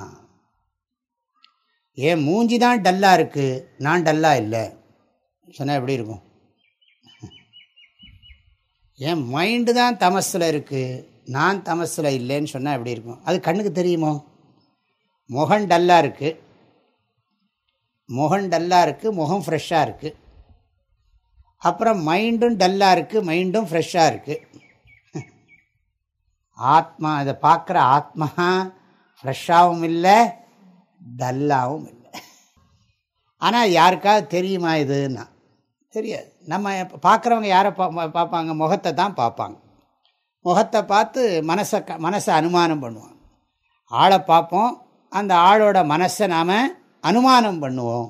ஏன் மூஞ்சி தான் டல்லாக இருக்குது நான் டல்லாக இல்லை. சொன்னால் எப்படி இருக்கும்? என் மைண்டு தான் தமஸில் இருக்குது நான் தமஸில் இல்லைன்னு சொன்னால் எப்படி இருக்கும்? அது கண்ணுக்கு தெரியுமோ? முகம் டல்லாக இருக்குது முகம் டல்லாக இருக்குது முகம் ஃப்ரெஷ்ஷாக இருக்குது அப்புறம் மைண்டும் டல்லாக இருக்குது மைண்டும் ஃப்ரெஷ்ஷாக இருக்குது ஆத்மா இதை பார்க்குற ஆத்மா ஃப்ரெஷ்ஷாகவும் இல்லை டல்லாகவும் இல்லை. ஆனால் யாருக்காவது தெரியுமா இதுன்னா? தெரியாது. நம்ம பார்க்குறவங்க யாரை பா பார்ப்பாங்க? முகத்தை தான் பார்ப்பாங்க. முகத்தை பார்த்து மனசை க மனசை அனுமானம் பண்ணுவாங்க. ஆளை பார்ப்போம். அந்த ஆளோட மனசை நாம் அனுமானம் பண்ணுவோம்.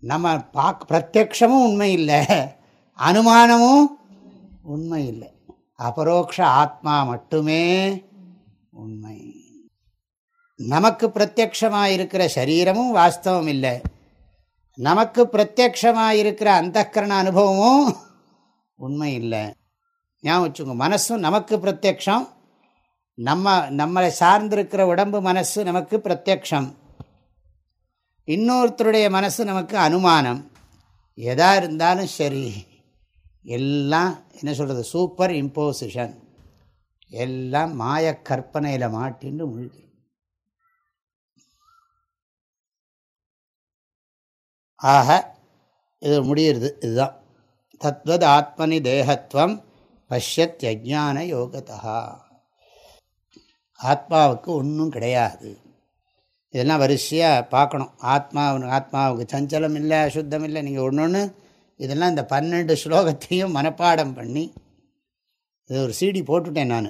நம்ம பார்க்க பிரத்யக்ஷமும் உண்மை இல்லை. அனுமானமும் உண்மை இல்லை. அபரோக்ஷ ஆத்மா மட்டுமே உண்மை. நமக்கு பிரத்யக்ஷமாக இருக்கிற சரீரமும் வாஸ்தவம் இல்லை. நமக்கு பிரத்யக்ஷமாக இருக்கிற அந்தக்கரண அனுபவமும் உண்மை இல்லை. ஞாபகம் வச்சுங்க மனசும் நமக்கு பிரத்யக்ஷம். நம்ம நம்மளை சார்ந்திருக்கிற உடம்பு மனசு நமக்கு பிரத்யக்ஷம். இன்னொருத்தருடைய மனசு நமக்கு அனுமானம். எதா இருந்தாலும் சரி எல்லாம் என்ன சொல்கிறது சூப்பர் இம்போசிஷன் எல்லாம் மாய கற்பனையில் மாட்டின்னு முழுகி. ஆக இது முடியிறது இதுதான். தத்வத் ஆத்மனி தேகத்துவம் பஷ்யத் யஜான யோகதா ஆத்மாவுக்கு ஒன்றும் கிடையாது. இதெல்லாம் வரிசையாக பார்க்கணும். ஆத்மா ஆத்மாவுக்கு சஞ்சலம் இல்லை அசுத்தம் இல்லை நீங்கள் ஒன்று ஒன்று இதெல்லாம் இந்த பன்னெண்டு ஸ்லோகத்தையும் மனப்பாடம் பண்ணி இது ஒரு சீடி போட்டுட்டேன் நான்.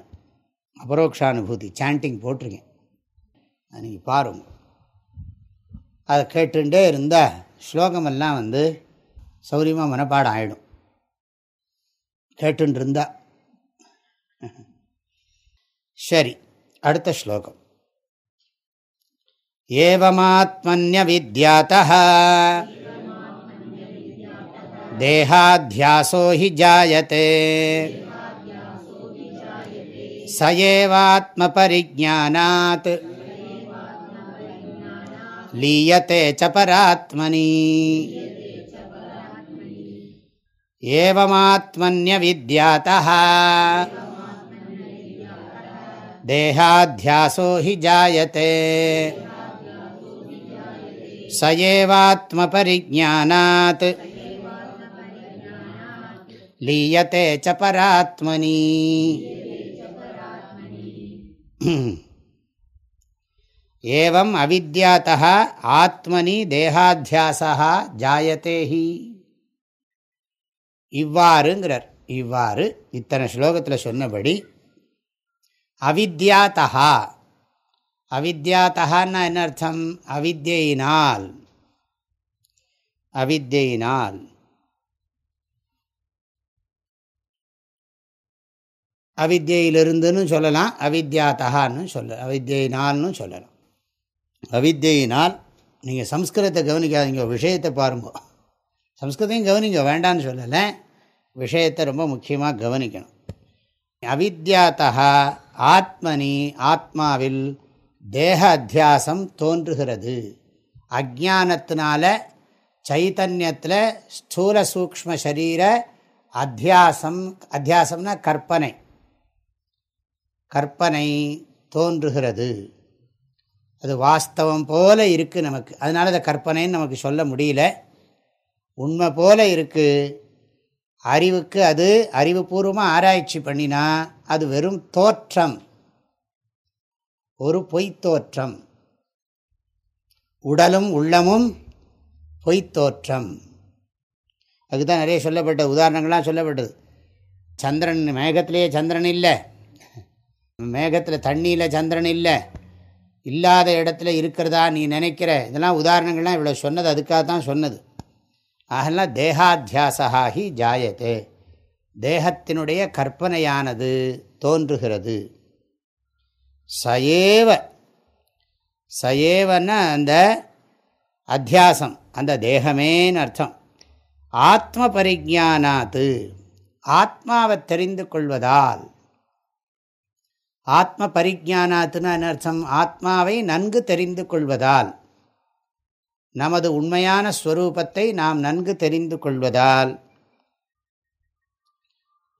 அபரோக்ஷானுபூதி சாண்டிங் போட்டிருக்கேன். நீங்கள் பாருங்க. அதை கேட்டுட்டே இருந்தால் ஸ்லோகமெல்லாம் வந்து சௌரியமாக மனப்பாடம் ஆகிடும் கேட்டுன்னு சரி அடுத்த ஸ்லோகம். एवमात्मन्यविद्यातः। देहाध्यासो हि जायते। स एवात्मपरिज्ञानात्। लीयते च परात्मनि। एवमात्मन्यविद्यातः। देहाध्यासो हि जायते। स एवात्मपरिज्ञानात् लीयते च परात्मनि एवम् अविद्यातः आत्मनि देहाध्यासः जायते हि இவ்வாறுங்கிறார் இவ்வாறு இத்தனை ஸ்லோகத்தில் சொன்னபடி அவித்யாத்தகா அவித்யாத்தகான்னா என்ன அர்த்தம் அவித்யினால். அவித்யினால். அவித்யிலிருந்துன்னு சொல்லலாம் அவித்யாத்தகான்னு சொல்ல அவித்யினால்னு சொல்லலாம். அவித்யினால் நீங்கள் சம்ஸ்கிருதத்தை கவனிக்காதீங்க விஷயத்தை பாருங்க. சம்ஸ்கிருதையும் கவனிங்க வேண்டான்னு சொல்லலை விஷயத்தை ரொம்ப முக்கியமாக கவனிக்கணும். அவித்யாத்தா ஆத்மனி ஆத்மாவில் தேக அத்தியாசம் தோன்றுகிறது. அஜானத்தினால சைத்தன்யத்தில் ஸ்தூல சூக்ம சரீர அத்தியாசம் அத்தியாசம்னா கற்பனை. கற்பனை தோன்றுகிறது. அது வாஸ்தவம் போல இருக்குது நமக்கு. அதனால் அதை கற்பனைன்னு நமக்கு சொல்ல முடியல. உண்மை போல இருக்குது அறிவுக்கு அது அறிவுபூர்வமாக ஆராய்ச்சி பண்ணினா அது வெறும் தோற்றம். ஒரு பொய்த்தோற்றம். உடலும் உள்ளமும் பொய்த்தோற்றம். அதுதான் நிறைய சொல்லப்பட்ட உதாரணங்கள்லாம் சொல்லப்பட்டது சந்திரன் மேகத்திலேயே சந்திரன் இல்லை. மேகத்தில் தண்ணியில் சந்திரன் இல்லை. இல்லாத இடத்துல இருக்கிறதா நீ நினைக்கிற? இதெல்லாம் உதாரணங்கள்லாம் இவ்வளோ சொன்னது அதுக்காக தான் சொன்னது ஆகலாம் தேகாத்தியாசகி ஜாயத்தே தேகத்தினுடைய கற்பனையானது தோன்றுகிறது. சயேவ. சயேவன்னா அந்த அத்தியாசம் அந்த தேகமேன்னு அர்த்தம். ஆத்ம பரிஜானாத்து ஆத்மாவை தெரிந்து கொள்வதால். ஆத்ம பரிஜானாத்துன்னு என்ன அர்த்தம்? ஆத்மாவை நன்கு தெரிந்து கொள்வதால். நமது உண்மையான ஸ்வரூபத்தை நாம் நன்கு தெரிந்து கொள்வதால்.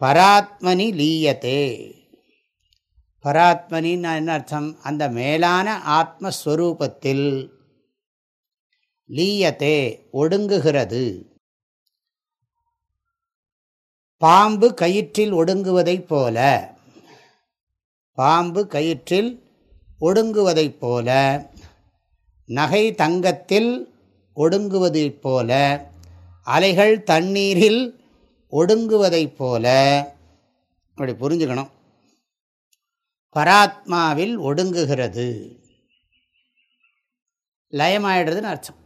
பராத்மனி லீயத்தே பராத்மனின்னு என்ன அர்த்தம்? அந்த மேலான ஆத்மஸ்வரூபத்தில் லீயத்தே ஒடுங்குகிறது. பாம்பு கயிற்றில் ஒடுங்குவதைப் போல பாம்பு கயிற்றில் ஒடுங்குவதைப் போல நகை தங்கத்தில் ஒடுங்குவதைப் போல அலைகள் தண்ணீரில் ஒடுங்குவதைப் போல அப்படி புரிஞ்சுக்கணும். பராத்மாவில் ஒடுங்குகிறது. லயமாயிடுறதுன்னு அர்த்தம்.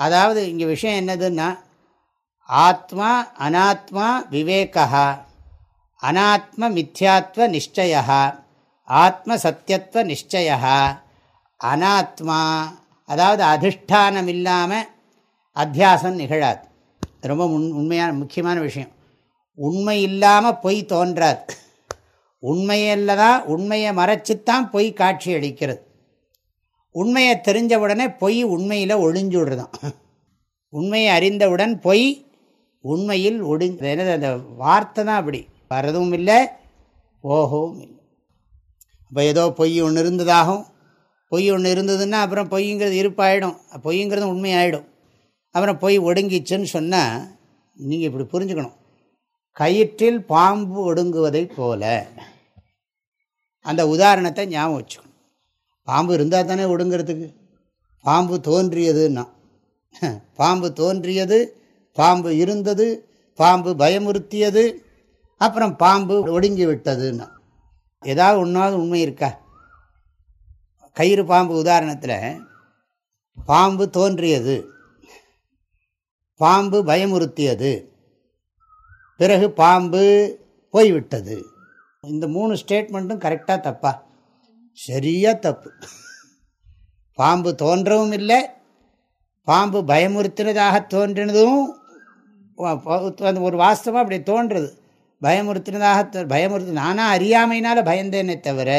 அதாவது இங்கே விஷயம் என்னதுன்னா ஆத்மா அனாத்மா விவேகா அனாத்ம மித்யாத்வ நிச்சயா ஆத்ம சத்தியத்துவ நிச்சயா அனாத்மா அதாவது அதிஷ்டானம் இல்லாமல் அத்தியாசம் நிகழாது. ரொம்ப உண் உண்மையான முக்கியமான விஷயம். உண்மை இல்லாமல் பொய் தோன்றாது. உண்மையில் தான் உண்மையை மறைச்சித்தான் பொய் காட்சி அளிக்கிறது. உண்மையை தெரிஞ்ச உடனே பொய் உண்மையில் ஒழிஞ்சுடுறதான் உண்மையை அறிந்தவுடன் பொய் உண்மையில் ஒடிஞ்சு என்னது? அந்த வார்த்தை தான் அப்படி. வரதும் இல்லை போகவும் இல்லை. அப்போ ஏதோ பொய் ஒன்று இருந்ததாகும் பொய் ஒன்று இருந்ததுன்னா அப்புறம் பொய்ங்கிறது இருப்பாயிடும். பொய்ங்கிறது உண்மையாயிடும். அப்புறம் பொய் ஒடுங்கிச்சுன்னு சொன்னால் நீங்கள் இப்படி புரிஞ்சுக்கணும். கயிற்றில் பாம்பு ஒடுங்குவதைப் போல. அந்த உதாரணத்தை ஞாபகம் வச்சுக்கணும். பாம்பு இருந்தால் தானே ஒடுங்கிறதுக்கு? பாம்பு தோன்றியதுன்னா. பாம்பு தோன்றியது பாம்பு இருந்தது பாம்பு பயமுறுத்தியது அப்புறம் பாம்பு ஒடுங்கி விட்டதுன்னா ஏதாவது ஒன்றாவது உண்மை இருக்கா? கயிறு பாம்பு உதாரணத்தில் பாம்பு தோன்றியது பாம்பு பயமுறுத்தியது. பிறகு பாம்பு போய்விட்டது. இந்த மூணு ஸ்டேட்மெண்ட்டும் கரெக்டாக தப்பா? சரியாக தப்பு. பாம்பு தோன்றவும் இல்லை. பாம்பு பயமுறுத்தினதாக தோன்றினதும் ஒரு வாஸ்தவம் அப்படி தோன்றுறது பயமுறுத்தினதாக பயமுறுத்தி நானாக அறியாமையினால் பயந்தேனே தவிர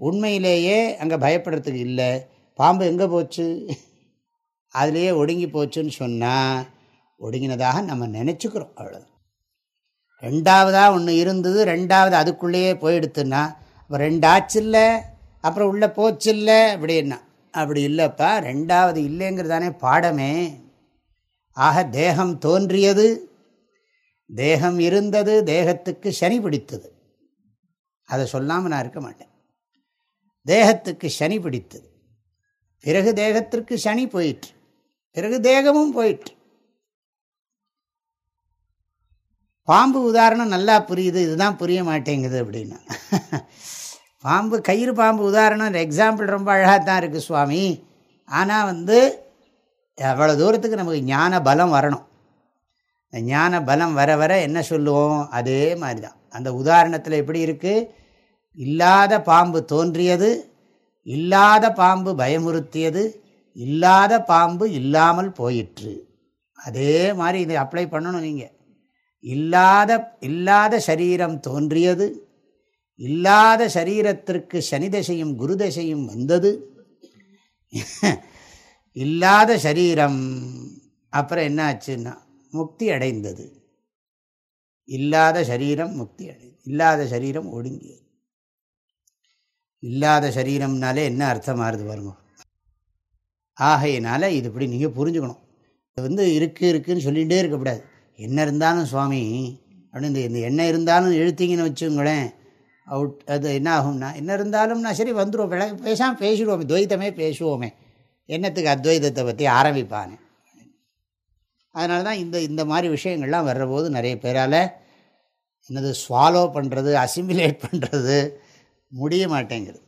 உண்மையிலேயே அங்கே பயப்படுறதுக்கு இல்லை. பாம்பு எங்கே போச்சு? அதுலேயே ஒடுங்கி போச்சுன்னு சொன்னால் ஒடுங்கினதாக நம்ம நினச்சிக்கிறோம் அவ்வளோ ரெண்டாவதாக ஒன்று இருந்தது ரெண்டாவது அதுக்குள்ளேயே போயிடுத்துன்னா அப்போ ரெண்டாச்சில்ல அப்புறம் உள்ளே போச்சில்ல அப்படின்னா. அப்படி இல்லைப்பா ரெண்டாவது இல்லைங்கிறதானே பாடமே. ஆக தேகம் தோன்றியது தேகம் இருந்தது தேகத்துக்கு சனி பிடித்தது. அதை சொல்லாமல் நான் இருக்க மாட்டேன். தேகத்துக்கு சனி பிடித்தது. பிறகு தேகத்திற்கு சனி போயிற்று. பிறகு தேகமும் போயிற்று. பாம்பு உதாரணம் நல்லா புரியுது இதுதான் புரிய மாட்டேங்குது அப்படின்னா. பாம்பு கயிறு பாம்பு உதாரணம் எக்ஸாம்பிள் ரொம்ப அழகாக தான் இருக்குது சுவாமி. ஆனால் வந்து அவ்வளோ தூரத்துக்கு நமக்கு ஞான பலம் வரணும். ஞான பலம் வர வர என்ன சொல்லுவோம்? அதே மாதிரி தான் அந்த உதாரணத்தில் எப்படி இருக்குது இல்லாத பாம்பு தோன்றியது இல்லாத பாம்பு பயமுறுத்தியது இல்லாத பாம்பு இல்லாமல் போயிற்று. அதே மாதிரி இதை அப்ளை பண்ணணும் நீங்கள் இல்லாத இல்லாத சரீரம் தோன்றியது. இல்லாத சரீரத்திற்கு சனி தசையும் குரு தசையும் வந்தது. இல்லாத சரீரம் அப்புறம் என்ன ஆச்சுன்னா முக்தி அடைந்தது. இல்லாத சரீரம் முக்தி அடைந்தது. இல்லாத சரீரம் ஒடுங்கியது. இல்லாத சரீரம்னாலே என்ன அர்த்தம் ஆறுது பாருங்க. ஆகையினால இது இப்படி நீங்கள் புரிஞ்சுக்கணும். இது வந்து இருக்குது இருக்குதுன்னு சொல்லிகிட்டே இருக்கக்கூடாது. என்ன இருந்தாலும் சுவாமி அப்படின்னு இந்த என்ன இருந்தாலும் எழுத்திங்கன்னு வச்சுங்களேன் அவுட் அது என்ன ஆகும்னா என்ன இருந்தாலும்னா சரி வந்துடுவோம் விள பேசாமல் பேசிடுவோமே துவைத்தமே பேசுவோமே என்னத்துக்கு அத்வைதத்தை பற்றி ஆரம்பிப்பானே. அதனால தான் இந்த இந்த மாதிரி விஷயங்கள்லாம் வர்றபோது நிறைய பேரால் என்னது ஸ்வாலோ பண்ணுறது அசிமிலேட் பண்ணுறது முடிய மாட்டேங்கிறது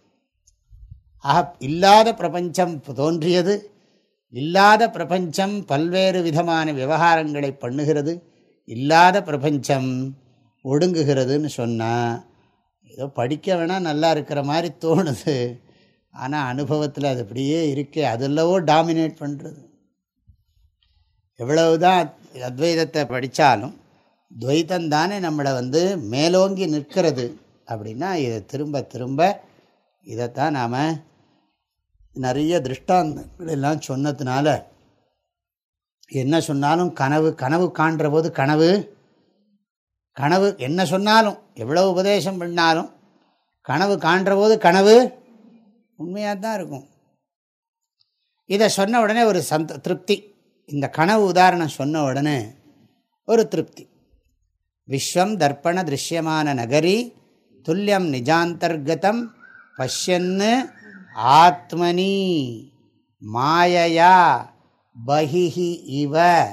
ஆக இல்லாத பிரபஞ்சம் தோன்றியது இல்லாத பிரபஞ்சம் பல்வேறு விதமான விவகாரங்களை பண்ணுகிறது. இல்லாத பிரபஞ்சம் ஒடுங்குகிறதுன்னு சொன்னால் ஏதோ படிக்க வேணால் நல்லா இருக்கிற மாதிரி தோணுது. ஆனால் அனுபவத்தில் அது அப்படியே இருக்கே அதெல்லவோ டாமினேட் பண்ணுறது எவ்வளவுதான் அத்வைதத்தை படித்தாலும் துவைத்தம் தானே நம்மளை வந்து மேலோங்கி நிற்கிறது. அப்படின்னா இதை திரும்ப திரும்ப இதைத்தான் நாம் நிறைய திருஷ்டாந்தங்கள் எல்லாம் சொன்னதுனால என்ன சொன்னாலும் கனவு கனவு காண்ற போது கனவு கனவு என்ன சொன்னாலும் எவ்வளோ உபதேசம் பண்ணாலும் கனவு காண்ற போது கனவு உண்மையாக தான் இருக்கும். இதை சொன்ன உடனே ஒரு சந்த திருப்தி. இந்த கனவு உதாரணம் சொன்ன உடனே ஒரு திருப்தி. விஸ்வம் தர்ப்பண திருஷ்யமான நகரி துல்லியம் நிஜாந்தர்கதம் பஷ்யன்னு ஆத்மனி மாயையா பகிஹி இவ.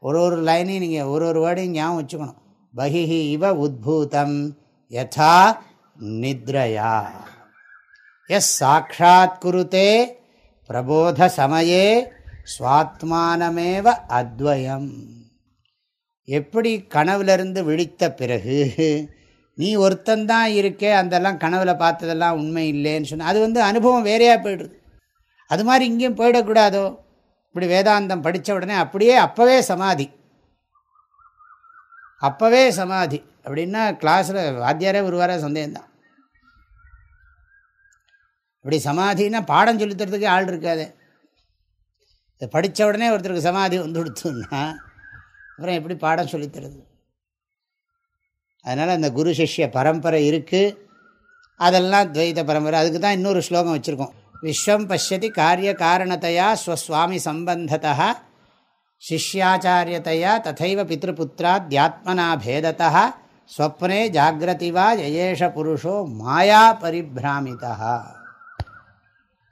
ஒரு ஒரு லைனையும் நீங்கள் ஒரு ஒரு வேர்டையும் ஞாபகம் வச்சுக்கணும். பகிஹி இவ உத்பூதம் யதா நித்ரயா. எஸ் சாட்சாத் குருத்தே பிரபோத சமயே சுவாத்மானமேவ அத்வயம். எப்படி கனவுலிருந்து விழித்த பிறகு நீ ஒருத்தந்தான் இருக்கே அந்தெல்லாம் கனவுல பார்த்ததெல்லாம் உண்மை இல்லைன்னு சொன்ன அது வந்து அனுபவம் வேறையாக போய்டுது. அது மாதிரி இங்கேயும் போயிடக்கூடாதோ? இப்படி வேதாந்தம் படித்த உடனே அப்படியே அப்போவே சமாதி. அப்போவே சமாதி. அப்படின்னா கிளாஸில் வாத்தியாரே ஒரு சந்தேகம்தான். இப்படி சமாதினா பாடம் சொல்லித்தரதுக்கு ஆள் இருக்காது. இதை படித்த உடனே ஒருத்தருக்கு சமாதி வந்து கொடுத்தோன்னா அப்புறம் எப்படி பாடம் சொல்லித்தருது அதனால் அந்த குரு சிஷ்ய பரம்பரை இருக்குது அதெல்லாம் துவைத பரம்பரை. அதுக்கு தான் இன்னொரு ஸ்லோகம் வச்சுருக்கோம். விஸ்வம் பசியதி காரிய காரணத்தையா ஸ்வஸ்வாமி சம்பந்தத்தா சிஷ்யாச்சாரியத்தையா ததைவ பித்ருபுத்திராத்யாத்மனா பேதத்தா ஸ்வப்னே ஜாகிரதி வா ஜயேஷ புருஷோ மாயா பரிபிராமிதா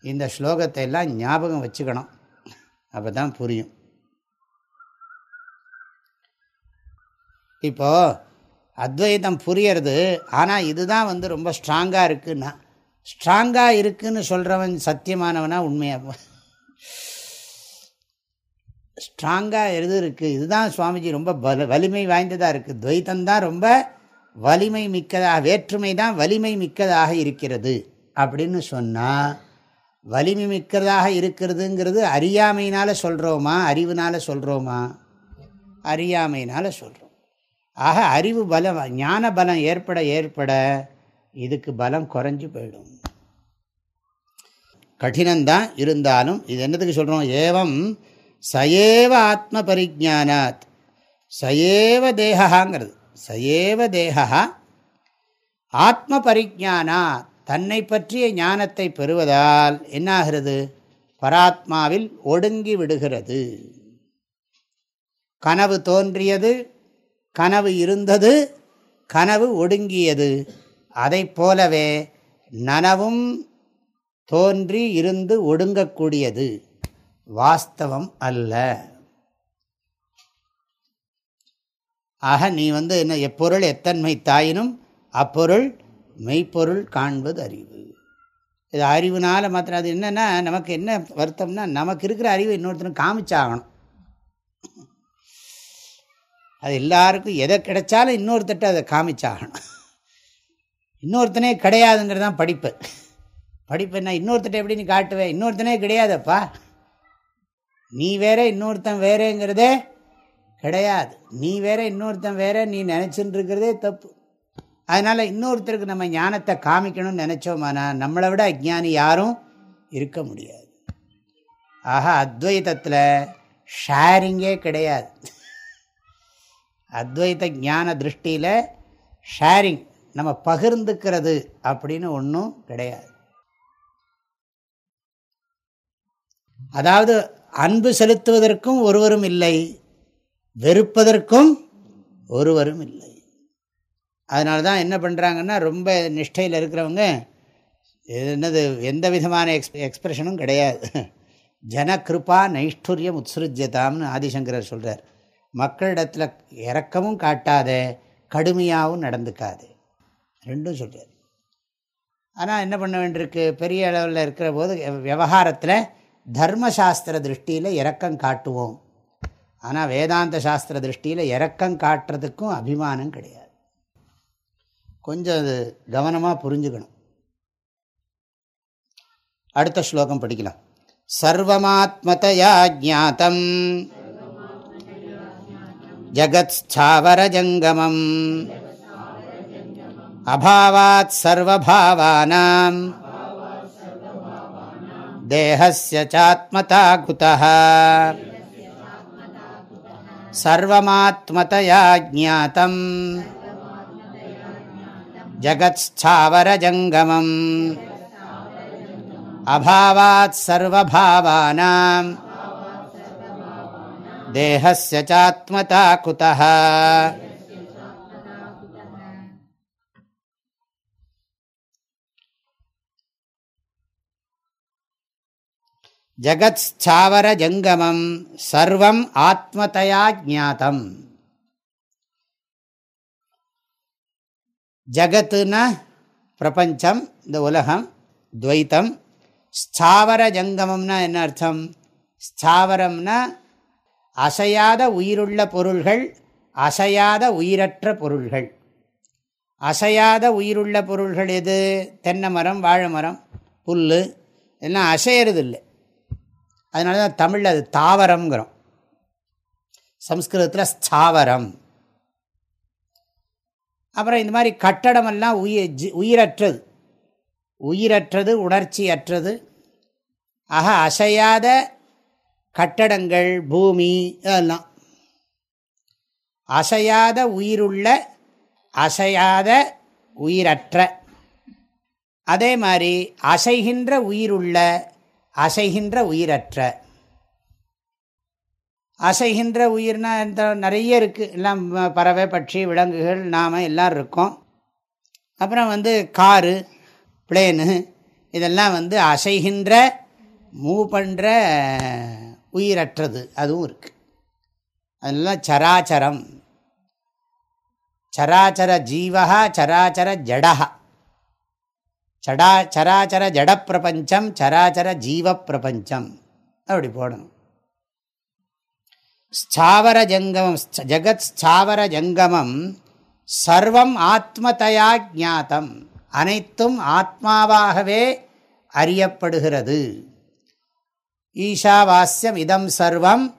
இந்த ஸ்லோகத்தை எல்லாம் ஞாபகம் வச்சுக்கணும். அப்போ தான் புரியும். இப்போது அத்வைதம் புரியறது. ஆனால் இதுதான் வந்து ரொம்ப ஸ்ட்ராங்காக இருக்குன்னா ஸ்ட்ராங்காக இருக்குதுன்னு சொல்கிறவன் சத்தியமானவனா உண்மையாக ஸ்ட்ராங்காக எது இருக்குது இதுதான் சுவாமிஜி ரொம்ப வலு வலிமை வாய்ந்ததாக இருக்குது துவைத்தந்தான் ரொம்ப வலிமை மிக்கதாக வேற்றுமை தான் வலிமை மிக்கதாக இருக்கிறது அப்படின்னு சொன்னால் வலிமை மிக்கதாக இருக்கிறதுங்கிறது அறியாமையினால் சொல்கிறோமா அறிவுனால் சொல்கிறோமா அறியாமையினால் சொல்கிறோம் ஆக அறிவு பலம் ஞான பலம் ஏற்பட ஏற்பட இதுக்கு பலம் குறைஞ்சி போயிடும். கடினந்தான் இருந்தாலும் இது என்னத்துக்கு சொல்கிறோம் ஏவம் சயேவ ஆத்ம பரிஜானாத். சயேவ தேகாங்கிறது சயேவ தேகா ஆத்ம பரிஜானா தன்னை பற்றிய ஞானத்தை பெறுவதால் என்னாகிறது? பராத்மாவில் ஒடுங்கி விடுகிறது. கனவு தோன்றியது கனவு இருந்தது கனவு ஒடுங்கியது. அதை போலவே நனவும் தோன்றி இருந்து ஒடுங்கக்கூடியது. வாஸ்தவம் அல்ல. ஆக நீ வந்து என்ன எப்பொருள் எத்தன்மை தாயினும் அப்பொருள் மெய்ப்பொருள் காண்பது அறிவு. இது அறிவுனால மாத்திரம் அது என்னென்னா நமக்கு என்ன வருத்தம்னா நமக்கு இருக்கிற அறிவு இன்னொருத்தனும் காமிச்சாகணும். அது எல்லாருக்கும் எதை கிடைச்சாலும் இன்னொருத்தட்ட அதை காமிச்சாகணும். இன்னொருத்தனே கிடையாதுங்கிறது தான் படிப்பு. படிப்பு என்ன இன்னொருத்தட்ட எப்படி நீ காட்டுவேன் இன்னொருத்தனே கிடையாதப்பா. நீ வேற இன்னொருத்தன் வேறேங்கிறதே கிடையாது. நீ வேற இன்னொருத்தன் வேற நீ நினச்சின்னு இருக்கிறதே தப்பு. அதனால் இன்னொருத்தருக்கு நம்ம ஞானத்தை காமிக்கணும்னு நினச்சோமானா நம்மளை விட அஜ்ஞானி யாரும் இருக்க முடியாது. ஆக அத்வைதத்தில் ஷேரிங்கே கிடையாது. அத்வைத ஞான திருஷ்டியில் ஷேரிங் நம்ம பகிர்ந்துக்கிறது அப்படின்னு ஒன்றும் கிடையாது. அதாவது அன்பு செலுத்துவதற்கும் ஒருவரும் இல்லை வெறுப்பதற்கும் ஒருவரும் இல்லை. அதனால தான் என்ன பண்ணுறாங்கன்னா ரொம்ப நிஷ்டையில் இருக்கிறவங்க என்னது எந்த விதமான எக்ஸ் எக்ஸ்பிரஷனும் கிடையாது. ஜனகிருபா நைஷ்டுரியம் உத்ஸ்ருஜதாம்னு ஆதிசங்கரர் சொல்கிறார் மக்களிடத்தில் இறக்கமும் காட்டாத கடுமையாகவும் நடந்துக்காது. ரெண்டும் சொல்கிறார் ஆனால் என்ன பண்ண வேண்டியிருக்கு? பெரிய அளவில் இருக்கிற போது விவகாரத்தில் தர்மசாஸ்திர திருஷ்டியில் இறக்கம் காட்டுவோம். ஆனால் வேதாந்த சாஸ்திர திருஷ்டியில் இறக்கம் காட்டுறதுக்கும் அபிமானம் கிடையாது. கொஞ்சம் அது கவனமாக புரிஞ்சுக்கணும். அடுத்த ஸ்லோகம் படிக்கலாம். சர்வமாத்மதையா ஜாத்தம் ஜகத்ஸ்தாவரஜங்கமம் அபாவாத் சர்வபாவானாம் தேகஸ்ய சாத்மதா குதः சர்வமாத்மதயா ஜாத்தம் ஜகத்ஸ்தாவரஜங்கமம் அபாவாத் சர்வபாவானாம் देहस्य चात्मता कुतः ஜகத்ஸ்தாவர ஜங்கமம் சர்வம் ஆத்மதயா ஜாத்தம் ஜகத்துனா பிரபஞ்சம் இந்த உலகம் துவைத்தம் ஸ்தாவர ஜங்கமம்னா என்ன அர்த்தம் ஸ்தாவரம்னா அசையாத உயிருள்ள பொருள்கள் அசையாத உயிரற்ற பொருள்கள். அசையாத உயிருள்ள பொருள்கள் எது? தென்னை மரம் வாழை மரம் புல் இதெல்லாம் அசையறது இல்லை அதனால தான் தமிழில் அது தாவரம்ங்கிறோம். சம்ஸ்கிருதத்தில் ஸ்தாவரம். அப்புறம் இந்த மாதிரி கட்டடமெல்லாம் உயிர் உயிரற்றது. உயிரற்றது உணர்ச்சியற்றது. ஆக அசையாத கட்டடங்கள் பூமி இதெல்லாம். அசையாத உயிருள்ள அசையாத உயிரற்ற. அதே மாதிரி அசைகின்ற உயிருள்ள அசைகின்ற உயிரற்ற. அசைகின்ற உயிர்னா இந்த நிறைய இருக்குது எல்லாம் பறவை பட்சி விலங்குகள் நாம் எல்லாம் இருக்கோம். அப்புறம் வந்து காரு பிளேனு இதெல்லாம் வந்து அசைகின்ற மூவ் பண்ணுற உயிரற்றது அதுவும் இருக்குது அதெல்லாம் சராச்சரம். சராச்சர ஜீவா சராச்சர ஜடா சடா சராச்சர ஜட பிரபஞ்சம் சராச்சர ஜீவ பிரபஞ்சம் அப்படி போடணும். ஸ்தாவர ஜங்கமம் ஜகத் ஸ்தாவர ஜங்கமம் சர்வம் ஆத்மதையா ஜாத்தம் அனைத்தும் ஆத்மாவாகவே அறியப்படுகிறது. ஈஷாவாஸ்யம் இதம் சர்வம்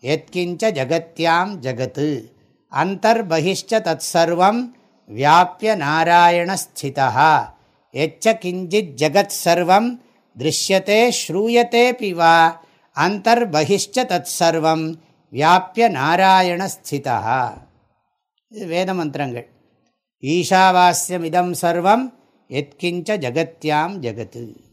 எத்கிஞ்ச ஜகத்யாம் ஜகத்து. அந்தர்பகிஷ்ட தத் சர்வம் வியாபிய நாராயணஸ்திதா எச்ச கிஞ்சித் ஜகத் சர்வம் திருஷ்யத்தே ஸ்ரூயத்தே பிவா. அந்தர்பகிஷ்ட தத் சர்வம் வியாபிய நாராயணஸ்திதா இது வேத மந்திரங்கள். ஈஷாவாஸ்யம் இதம் சர்வம் எத்கிஞ்ச ஜகத்யாம் ஜகத்து.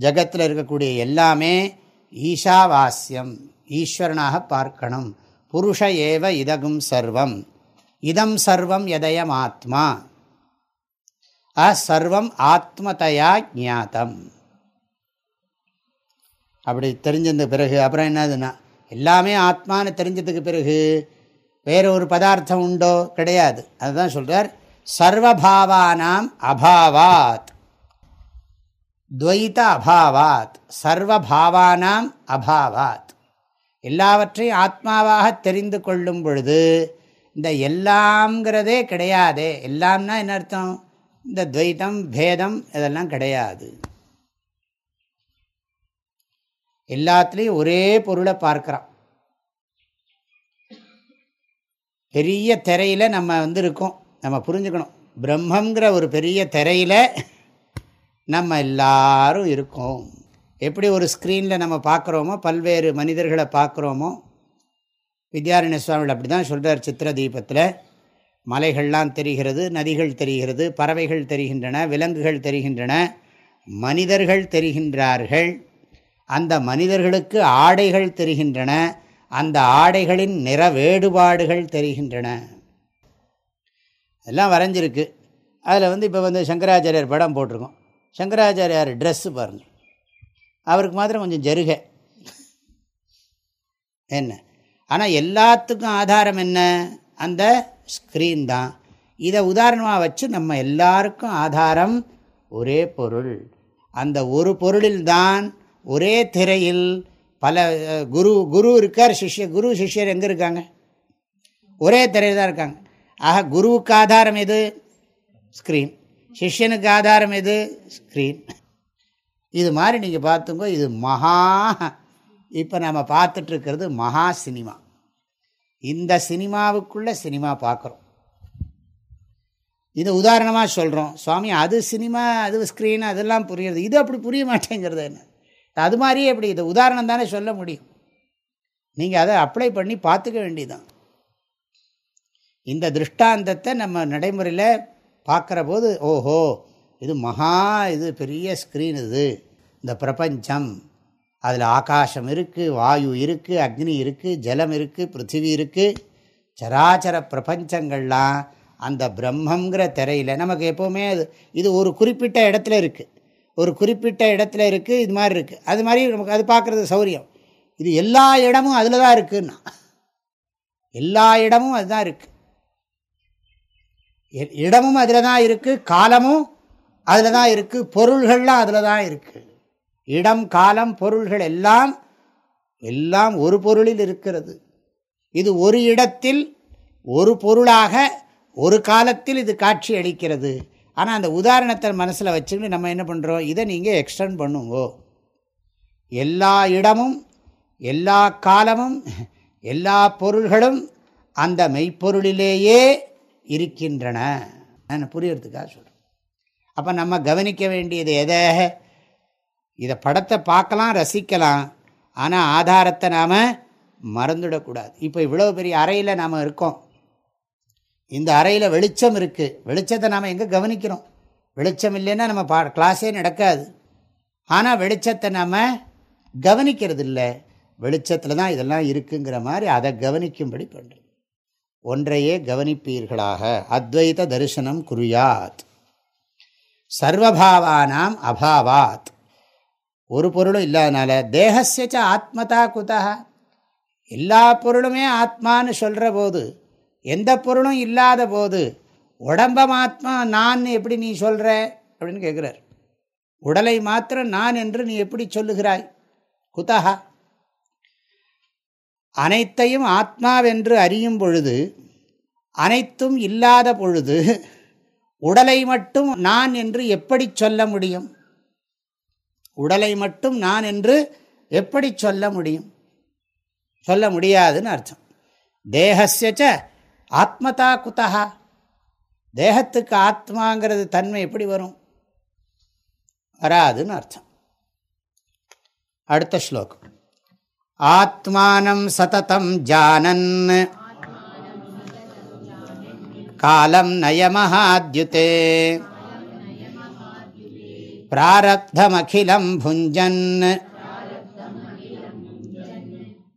ஜகத்தில் இருக்கக்கூடிய எல்லாமே ஈஷாவாஸ்யம் ஈஸ்வரனாக பார்க்கணும். புருஷ ஏவ இதகும் சர்வம். இதம் சர்வம் எதயம் ஆத்மா அசர்வம் ஆத்மதையா ஜாத்தம் அப்படி தெரிஞ்சதுக்கு பிறகு அப்புறம் என்னதுன்னா எல்லாமே ஆத்மானு தெரிஞ்சதுக்கு பிறகு வேற ஒரு பதார்த்தம் உண்டோ? கிடையாது. அதுதான் சொல்றார் சர்வபாவானாம் அபாவாத். துவைத அபாவாத் சர்வபாவானாம் அபாவாத். எல்லாவற்றையும் ஆத்மாவாக தெரிந்து கொள்ளும் பொழுது இந்த எல்லாம்ங்கிறதே கிடையாதே. எல்லாம்னா என்ன அர்த்தம்? இந்த துவைத்தம் பேதம் இதெல்லாம் கிடையாது. எல்லாத்துலேயும் ஒரே பொருளை பார்க்குறான். பெரிய திரையில் நம்ம வந்து இருக்கோம் நம்ம புரிஞ்சுக்கணும். பிரம்மங்கிற ஒரு பெரிய திரையில் நம்ம எல்லாரும் இருக்கோம். எப்படி ஒரு ஸ்க்ரீனில் நம்ம பார்க்குறோமோ பல்வேறு மனிதர்களை பார்க்குறோமோ வித்யாரண்ய சுவாமிகள் அப்படி தான் சொல்கிறார் சித்திர தீபத்தில் மலைகள்லாம் தெரிகிறது நதிகள் தெரிகிறது பறவைகள் தெரிகின்றன விலங்குகள் தெரிகின்றன மனிதர்கள் தெரிகின்றார்கள். அந்த மனிதர்களுக்கு ஆடைகள் தெரிகின்றன அந்த ஆடைகளின் நிற வேறுபாடுகள் தெரிகின்றன. எல்லாம் வரைஞ்சிருக்கு. அதில் வந்து இப்போ வந்து சங்கராச்சாரியர் படம் போட்டிருக்கோம். சங்கராச்சாரியார் ட்ரெஸ்ஸு பாருங்கள் அவருக்கு மாத்திரம் கொஞ்சம் ஜருக. என்ன? ஆனால் எல்லாத்துக்கும் ஆதாரம் என்ன? அந்த ஸ்க்ரீன் தான். இதை உதாரணமாக வச்சு நம்ம எல்லாருக்கும் ஆதாரம் ஒரே பொருள். அந்த ஒரு பொருளில்தான் ஒரே திரையில் பல குரு குரு இருக்கார் சிஷ்ய குரு சிஷ்யர் எங்கே இருக்காங்க? ஒரே திரையில் தான் இருக்காங்க. ஆக குருவுக்கு ஆதாரம் எது? ஸ்க்ரீன் சிஷ்யனுக்கு ஆதாரம் எது? ஸ்க்ரீன் இது மாதிரி நீங்கள் பார்த்துங்க இது மகா இப்போ நம்ம பார்த்துட்ருக்கிறது மகா சினிமா. இந்த சினிமாவுக்குள்ளே சினிமா பார்க்குறோம். இது உதாரணமாக சொல்கிறோம் சுவாமி அது சினிமா அது ஸ்க்ரீன் அதெல்லாம் புரியுறது. இது அப்படி புரிய மாட்டேங்கிறது என்ன? அது மாதிரியே எப்படி இது? உதாரணம் தானே சொல்ல முடியும். நீங்கள் அதை அப்ளை பண்ணி பார்த்துக்க வேண்டியதான் இந்த திருஷ்டாந்தத்தை நம்ம நடைமுறையில் பார்க்குற போது ஓஹோ இது மகா இது பெரிய ஸ்க்ரீன் இது. இந்த பிரபஞ்சம். அதில் ஆகாசம் இருக்குது வாயு இருக்குது அக்னி இருக்குது ஜலம் இருக்குது பிருத்திவி இருக்குது சராச்சர பிரபஞ்சங்கள்லாம் அந்த பிரம்மங்கிற திரையில் நமக்கு எப்போவுமே அது இது ஒரு குறிப்பிட்ட இடத்துல இருக்குது ஒரு குறிப்பிட்ட இடத்துல இருக்குது இது மாதிரி இருக்குது அது மாதிரி நமக்கு அது பார்க்குறது சௌரியம். இது எல்லா இடமும் அதில் தான் இருக்குன்னா. எல்லா இடமும் அதுதான் இருக்குது இடமும் அதில் தான் இருக்குது காலமும் அதில் தான் இருக்குது பொருள்கள்லாம் அதில் தான் இருக்குது இடம் காலம் பொருள்கள் எல்லாம் எல்லாம் ஒரு பொருளில் இருக்கிறது. இது ஒரு இடத்தில் ஒரு பொருளாக ஒரு காலத்தில் இது காட்சி அளிக்கிறது. ஆனால் அந்த உதாரணத்தை மனசில் வச்சுக்கிட்டு நம்ம என்ன பண்ணுறோம் இதை நீங்கள் எக்ஸ்டெண்ட் பண்ணுங்கோ. எல்லா இடமும் எல்லா காலமும் எல்லா பொருள்களும் அந்த மெய்ப்பொருளிலேயே இருக்கின்றன. நான் புரியறதுக்காக சொல்கிறேன் அப்போ நம்ம கவனிக்க வேண்டியது எதை? இதை படத்தை பார்க்கலாம் ரசிக்கலாம். ஆனால் ஆதாரத்தை நாம் மறந்துடக்கூடாது. இப்போ இவ்வளோ பெரிய அறையில் நாம் இருக்கோம். இந்த அறையில் வெளிச்சம் இருக்குது வெளிச்சத்தை நாம் எங்கே கவனிக்கிறோம்? வெளிச்சம் இல்லைன்னா நம்ம பா கிளாஸே நடக்காது. ஆனால் வெளிச்சத்தை நாம் கவனிக்கிறது இல்லை வெளிச்சத்தில் தான் இதெல்லாம் இருக்குங்கிற மாதிரி அதை கவனிக்கும்படி பண்ணுறது ஒன்றையே கவனிப்பீர்களாக. அத்வைத தரிசனம் குறியாத் சர்வபாவானாம் அபாவாத். ஒரு பொருளும் இல்லாதனால தேகசியச்ச ஆத்மதா குதா எல்லா பொருளுமே ஆத்மான்னு சொல்கிற போது எந்த பொருளும் இல்லாத போது உடம்பமாத்மா நான் எப்படி நீ சொல்கிற அப்படின்னு கேட்குறார் உடலை மாத்திரம் நான் என்று நீ எப்படி சொல்லுகிறாய்? குதஹா. அனைத்தையும் ஆத்மாவென்று அறியும் பொழுது அனைத்தும் இல்லாத பொழுது உடலை மட்டும் நான் என்று எப்படி சொல்ல முடியும்? உடலை மட்டும் நான் என்று எப்படி சொல்ல முடியும்? சொல்ல முடியாதுன்னு அர்த்தம். தேகசியச்ச ஆத்மதா குத்தகா தேகத்துக்கு ஆத்மாங்கிறது தன்மை எப்படி வரும்? வராதுன்னு அர்த்தம். அடுத்த ஸ்லோகம். ஆத்மானம் சததம் ஜானன். காலம் நயமஹாத்யுதே. பிராரப்தமகிலம் புஞ்சன்.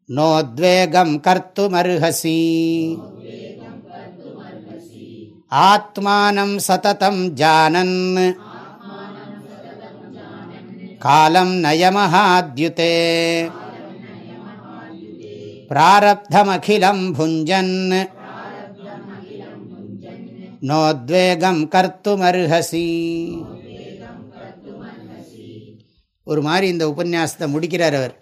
நோத்வேகம் கர்த்துமர்ஹசி ஆத்மானம் சததம் ஜானன். காலம் நயமஹாத்யுதே. பிராரப்தமகிலம் புஞ்சன் நோத்வேகம் கர்த்துமர்ஹசி ஒரு மாதிரி இந்த உபன்யாசத்தை முடிக்கிறார் அவர்.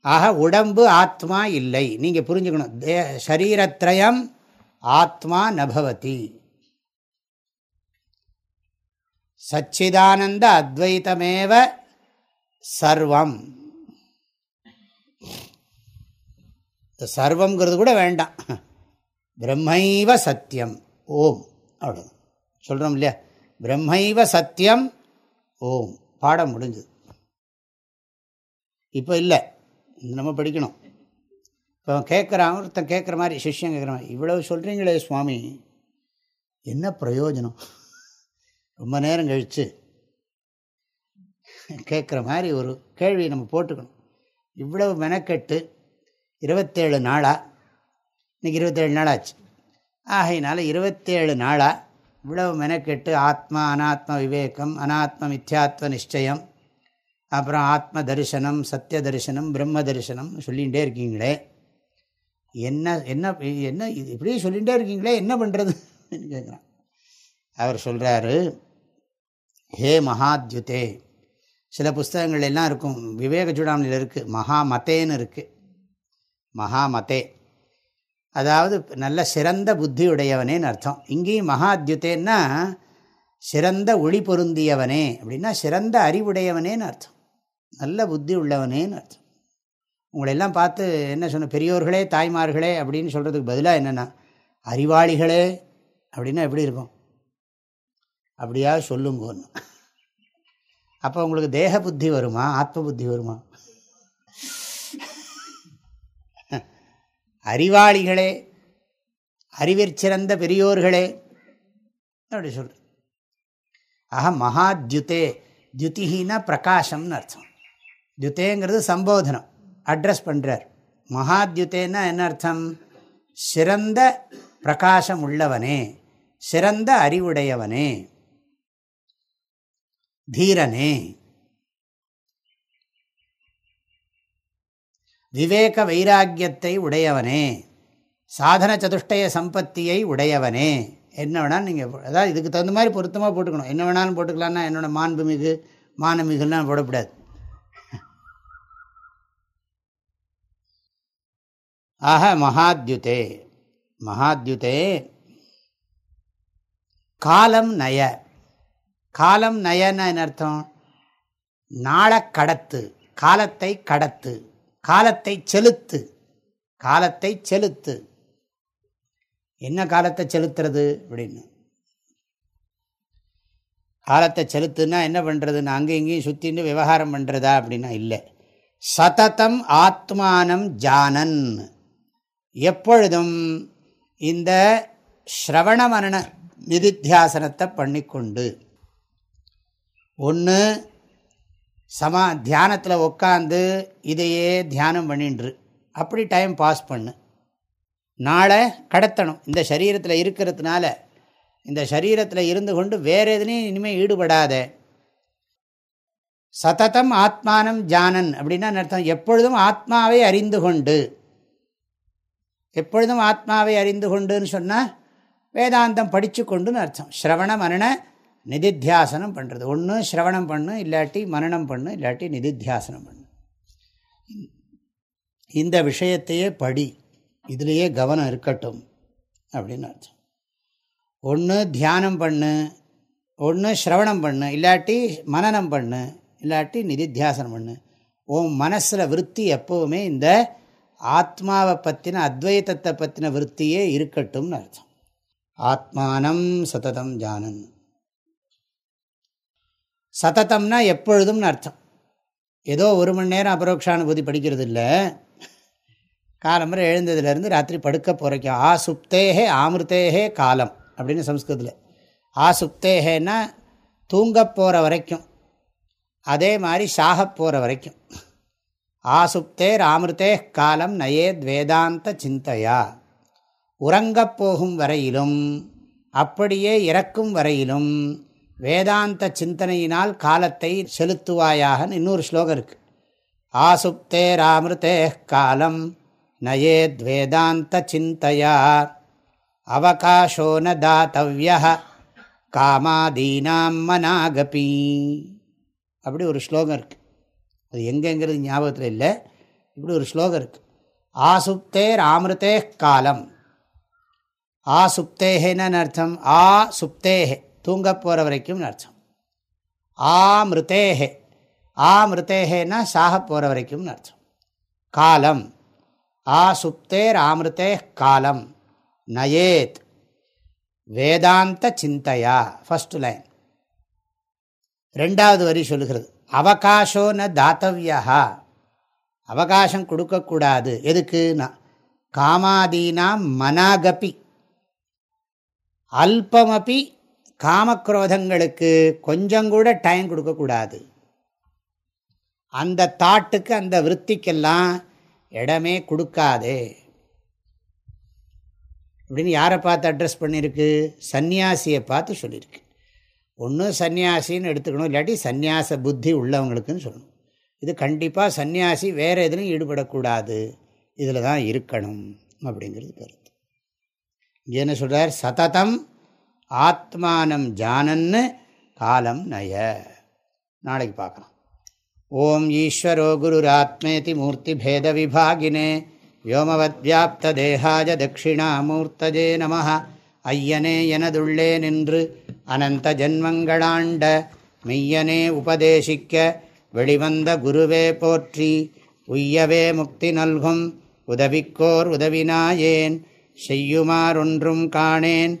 ஆக உடம்பு ஆத்மா இல்லை. நீங்கள் புரிஞ்சுக்கணும். தே சரீரத்ரயம் ஆத்மா நபவதி. சச்சிதானந்த அத்வைத்தமேவ சர்வம். சர்வங்கிறது கூட வேண்டாம். பிரம்மைவ சத்தியம் ஓம். அவ்வளோ சொல்கிறோம் இல்லையா? பிரம்மைவ சத்தியம் ஓம். பாடம் முடிஞ்சது. இப்போ இல்லை. நம்ம படிக்கணும். இப்போ கேட்குறான் ஒருத்தன் கேட்குற மாதிரி சிஷ்யம் கேட்குறான் இவ்வளவு சொல்கிறீங்களே சுவாமி. என்ன பிரயோஜனம்? ரொம்ப நேரம் கழித்து கேட்குற மாதிரி ஒரு கேள்வியை நம்ம போட்டுக்கணும். இவ்வளவு மெனக்கெட்டு இருபத்தேழு நாளாக இன்றைக்கி இருபத்தேழு நாள் ஆச்சு ஆகையினால இருபத்தேழு நாளாக இவ்வளவு மெனக்கெட்டு ஆத்மா அனாத்ம விவேகம் அனாத்ம மித்யாத்வ நிச்சயம் அப்புறம் ஆத்ம தரிசனம் சத்திய தரிசனம் பிரம்ம தரிசனம் சொல்லிகிட்டே இருக்கீங்களே. என்ன என்ன என்ன இது இப்படியே சொல்லிகிட்டே இருக்கீங்களே என்ன பண்ணுறது கேட்குறான். அவர் சொல்கிறாரு ஹே மகாத்யுதே. சில புஸ்தகங்கள் எல்லாம் இருக்கும். விவேக சூடாமணியில் இருக்குது மகாமத்தேன்னு இருக்குது மகாமதே. அதாவது நல்ல சிறந்த புத்தியுடையவனேன்னு அர்த்தம். இங்கேயும் மகாத்யுத்தேன்னா சிறந்த ஒளி பொருந்தியவனே அப்படின்னா சிறந்த அறிவுடையவனேன்னு அர்த்தம். நல்ல புத்தி உள்ளவனேன்னு அர்த்தம். உங்களெல்லாம் பார்த்து என்ன சொன்ன பெரியோர்களே தாய்மார்களே அப்படின்னு சொல்கிறதுக்கு பதிலாக என்னென்னா அறிவாளிகளே அப்படின்னா எப்படி இருக்கும்? அப்படியா சொல்லுங்கன்னு அப்போ உங்களுக்கு தேக புத்தி வருமா? ஆத்ம புத்தி வருமா? அறிவாளிகளே அறிவிற்சிறந்த பெரியோர்களே அப்படி சொல்ற ஆக மகாத்யுத்தே தியுதிஹின்னா பிரகாசம்னு அர்த்தம். தியுதேங்கிறது சம்போதனம் அட்ரஸ் பண்ணுறார் மகாத்யுத்தேன்னா என்ன அர்த்தம்? சிறந்த பிரகாசம் உள்ளவனே சிறந்த அறிவுடையவனே தீரனே. விவேக வைராக்கியத்தை உடையவனே. சாதன சதுஷ்டய சம்பத்தியை உடையவனே. என்ன வேணாலும் நீங்கள் அதாவது இதுக்கு தகுந்த மாதிரி பொருத்தமாக போட்டுக்கணும். என்ன வேணாலும் போட்டுக்கலான்னா என்னோட மாண்புமிகு மானமிகுலாம் போடக்கூடாது. ஆக மகாத்யுதே. மகாத்யுதே. காலம் நய. காலம் நயன்னு என்ன அர்த்தம்? நாளை கடத்து காலத்தை கடத்து. காலத்தை செலுத்து. காலத்தை செலுத்து. என்ன காலத்தை செலுத்துறது அப்படின்னு. காலத்தை செலுத்துன்னா என்ன பண்ணுறது நான் அங்கே இங்கேயும் சுற்றின்னு விவகாரம் பண்ணுறதா அப்படின்னா இல்லை. சததம் ஆத்மானம் ஜானன். எப்பொழுதும் இந்த ஸ்ரவண மரண நிதித்தியாசனத்தை பண்ணிக்கொண்டு. ஒன்று சமா தியானத்தில் உட்காந்து இதையே தியானம் பண்ணின்று. அப்படி டைம் பாஸ் பண்ணு. நாளை கடத்தணும். இந்த சரீரத்தில் இருக்கிறதுனால இந்த சரீரத்தில் இருந்து கொண்டு வேறு எதுலேயும் இனிமேல் ஈடுபடாத. சததம் ஆத்மானம் ஜானன் அப்படின்னா அர்த்தம்? எப்பொழுதும் ஆத்மாவை அறிந்து கொண்டு. எப்பொழுதும் ஆத்மாவை அறிந்து கொண்டுன்னு சொன்னால் வேதாந்தம் படித்து கொண்டுன்னு அர்த்தம். ஸ்ரவண மரண நிதித்தியாசனம் பண்ணுறது ஒன்று ஸ்ரவணம் பண்ணு இல்லாட்டி மனநம் பண்ணு இல்லாட்டி நிதித்தியாசனம் பண்ணு. இந்த விஷயத்தையே படி. இதுலேயே கவனம் இருக்கட்டும் அப்படின்னு அர்த்தம். ஒன்று தியானம் பண்ணு ஒன்று ஸ்ரவணம் பண்ணு இல்லாட்டி மனநம் பண்ணு இல்லாட்டி நிதித்தியாசனம் பண்ணு. உன் மனசில் விற்பி எப்போவுமே இந்த ஆத்மாவை பற்றின அத்வைத்தத்தை பற்றின விற்த்தியே இருக்கட்டும்னு அர்த்தம். ஆத்மானம் சததம் ஜானன் சததம்னா எப்பொழுதும்னு அர்த்தம். ஏதோ ஒரு மணி நேரம் அபரோக்ஷானுபூதி படிக்கிறது இல்லை காலம்புரை எழுந்ததுலேருந்து ராத்திரி படுக்க போகிறக்கும் ஆ சுப்தேகே ஆமிருத்தேகே காலம் அப்படின்னு சம்ஸ்கிருதத்தில். ஆ சுப்தேகேன்னா தூங்க போகிற வரைக்கும். அதே மாதிரி சாக போகிற வரைக்கும். ஆசுப்தே ராமிருத்தே காலம் நயேத் வேதாந்த சிந்தையா. உறங்கப் போகும் வரையிலும் அப்படியே இறக்கும் வரையிலும் வேதாந்த சிந்தனையினால் காலத்தை செலுத்துவாயாகன்னு இன்னொரு ஸ்லோகம் இருக்கு. ஆசுப்தே ராமிருத்தே காலம். நயேத் வேதாந்த சிந்தையா அவகாஷோ ந தாத்தவிய காமாதீனாம் மனாகபி. அப்படி ஒரு ஸ்லோகம் இருக்குது அது எங்கெங்கிறது ஞாபகத்தில் இல்லை. இப்படி ஒரு ஸ்லோகம் இருக்குது ஆசுப்தே ராமிருத்தே காலம். ஆ சுப்தேகன்னு அர்த்தம். ஆ சுப்தேகே தூங்க போகிற வரைக்கும்னு அர்த்தம்? ஆ மிருத்தேகே ஆ மிருத்தேகேன்னா சாக போகிற வரைக்கும்னு அர்த்தம்? காலம். ஆ சுப்தேர் ஆமிருத்தே காலம். நயேத். வேதாந்த சிந்தையா. ஃபஸ்ட்டு லைன் ரெண்டாவது வரி சொல்லுகிறது. அவகாசோ ந தாத்தவியா அவகாசம் கொடுக்கக்கூடாது எதுக்குன்னா காமாதீனாம் மனாகபி. அல்பமபி காமக்ரோதங்களுக்கு கொஞ்சம் கூட டைம் கொடுக்கக்கூடாது. அந்த தாட்டுக்கு அந்த விற்பிக்கெல்லாம் இடமே கொடுக்காதே. அப்படின்னு யாரை பார்த்து அட்ரஸ் பண்ணியிருக்கு? சன்னியாசியை பார்த்து சொல்லியிருக்கு. ஒன்று சன்னியாசின்னு எடுத்துக்கணும் இல்லாட்டி சந்நியாச புத்தி உள்ளவங்களுக்குன்னு சொல்லணும். இது கண்டிப்பாக சன்னியாசி வேறு எதுலையும் ஈடுபடக்கூடாது. இதில் தான் இருக்கணும் அப்படிங்கிறது கருத்து. இங்கே என்ன சொல்கிறார் சததம் ஆத்மானம் ஜானன்னு காலம் நய. நாளைக்கு பார்க்கலாம். ஓம் ஈஸ்வரோ குருராத்மேதி மூர்த்தி பேத விபாகினே. வியோமவத்யாப்த தேகாஜ தட்சிணாமூர்த்தஜே நம ஐயனே எனதுள்ளே நின்று அனந்த ஜன்மங்களாண்ட மெய்யனே உபதேசிக்க வெளிவந்த குருவே போற்றி. உய்யவே முக்தி நல்கும் உதவிக்கோர் உதவினாயேன். செய்யுமாறொன்றும் காணேன்.